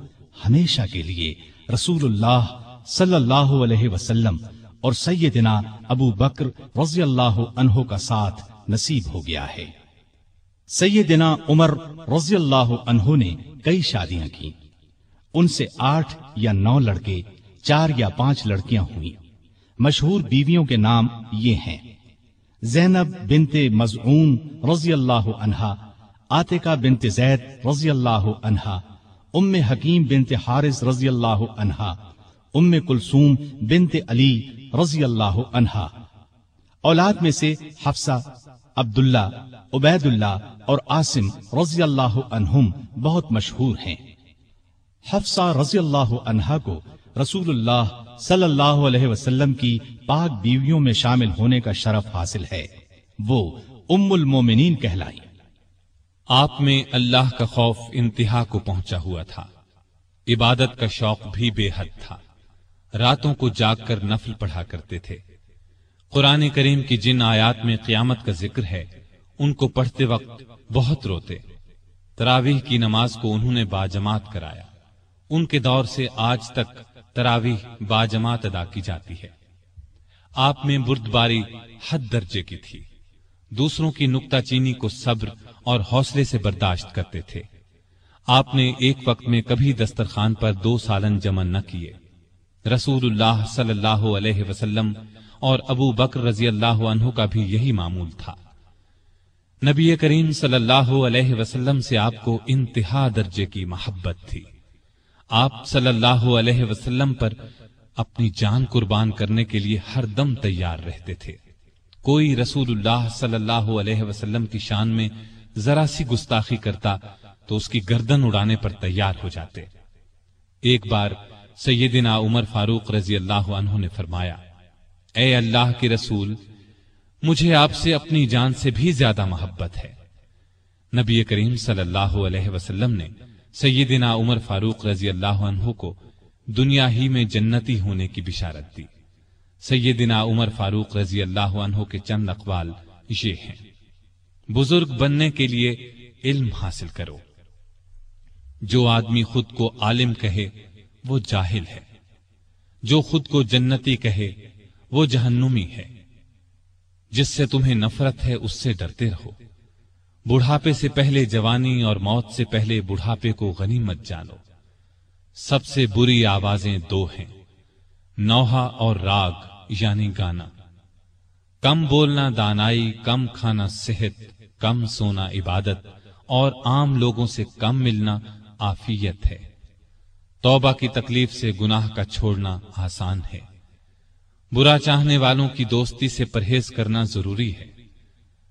ہمیشہ کے لیے رسول اللہ صلی اللہ علیہ وسلم اور سیدنا ابو بکر رضی اللہ عنہ کا ساتھ نصیب ہو گیا ہے۔ سیدنا عمر رضی اللہ عنہ نے کئی شادیاں کی ان سے آٹھ یا نو لڑکے، چار یا پانچ لڑکیاں ہوئیں۔ مشہور بیویوں کے نام یہ ہیں۔ زینب بنت مزعون رضی اللہ عنہا آتکا بنت زید رضی اللہ عنہا، ام حکیم بنت حارث رضی اللہ عنہا ام کلثوم بنت علی رضی اللہ عنہا۔ اولاد میں سے حفصہ، عبداللہ عبید اللہ اور عاصم رضی اللہ عنہم بہت مشہور ہیں۔ حفصہ رضی اللہ عنہا کو رسول اللہ صلی اللہ علیہ وسلم کی پاک بیویوں میں شامل ہونے کا شرف حاصل ہے۔ وہ ام المومنین کہلائی۔ آپ میں اللہ کا خوف انتہا کو پہنچا ہوا تھا۔ عبادت کا شوق بھی بے حد تھا۔ راتوں کو جاگ کر نفل پڑھا کرتے تھے۔ قرآن کریم کی جن آیات میں قیامت کا ذکر ہے، ان کو پڑھتے وقت بہت روتے۔ تراویح کی نماز کو انہوں نے باجماعت کرایا۔ ان کے دور سے آج تک تراویح باجماعت ادا کی جاتی ہے۔ آپ میں برد باری حد درجے کی تھی۔ دوسروں کی نکتہ چینی کو صبر اور حوصلے سے برداشت کرتے تھے۔ آپ نے ایک وقت میں کبھی دسترخوان پر دو سالن جمع نہ کیے۔ رسول اللہ صلی اللہ علیہ وسلم اور ابو بکر رضی اللہ عنہ کا بھی یہی معمول تھا۔ نبی کریم صلی اللہ علیہ وسلم سے آپ کو انتہا درجے کی محبت تھی۔ آپ صلی اللہ علیہ وسلم پر اپنی جان قربان کرنے کے لیے ہر دم تیار رہتے تھے۔ کوئی رسول اللہ صلی اللہ علیہ وسلم کی شان میں ذرا سی گستاخی کرتا تو اس کی گردن اڑانے پر تیار ہو جاتے۔ ایک بار سیدنا عمر فاروق رضی اللہ عنہ نے فرمایا، اے اللہ کے رسول، مجھے آپ سے اپنی جان سے بھی زیادہ محبت ہے۔ نبی کریم صلی اللہ علیہ وسلم نے سیدنا عمر فاروق رضی اللہ عنہ کو دنیا ہی میں جنتی ہونے کی بشارت دی۔ سیدنا عمر فاروق رضی اللہ عنہ کے چند اقوال یہ ہیں۔ بزرگ بننے کے لیے علم حاصل کرو۔ جو آدمی خود کو عالم کہے وہ جاہل ہے۔ جو خود کو جنتی کہے، وہ جہنمی ہے۔ جس سے تمہیں نفرت ہے، اس سے ڈرتے رہو۔ بڑھاپے سے پہلے جوانی اور موت سے پہلے بڑھاپے کو غنی مت جانو۔ سب سے بری آوازیں دو ہیں۔ نوحا اور راگ یعنی گانا۔ کم بولنا دانائی، کم کھانا صحت، کم سونا عبادت اور عام لوگوں سے کم ملنا آفیت ہے۔ توبہ کی تکلیف سے گناہ کا چھوڑنا آسان ہے۔ برا چاہنے والوں کی دوستی سے پرہیز کرنا ضروری ہے۔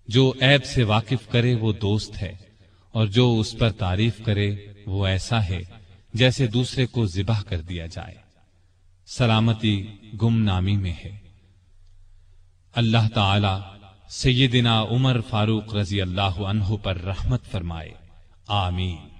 جو عیب سے واقف کرے وہ دوست ہے اور جو اس پر تعریف کرے وہ ایسا ہے جیسے دوسرے کو ذبح کر دیا جائے۔ سلامتی گم نامی میں ہے۔ اللہ تعالی سیدنا عمر فاروق رضی اللہ عنہ پر رحمت فرمائے۔ آمین۔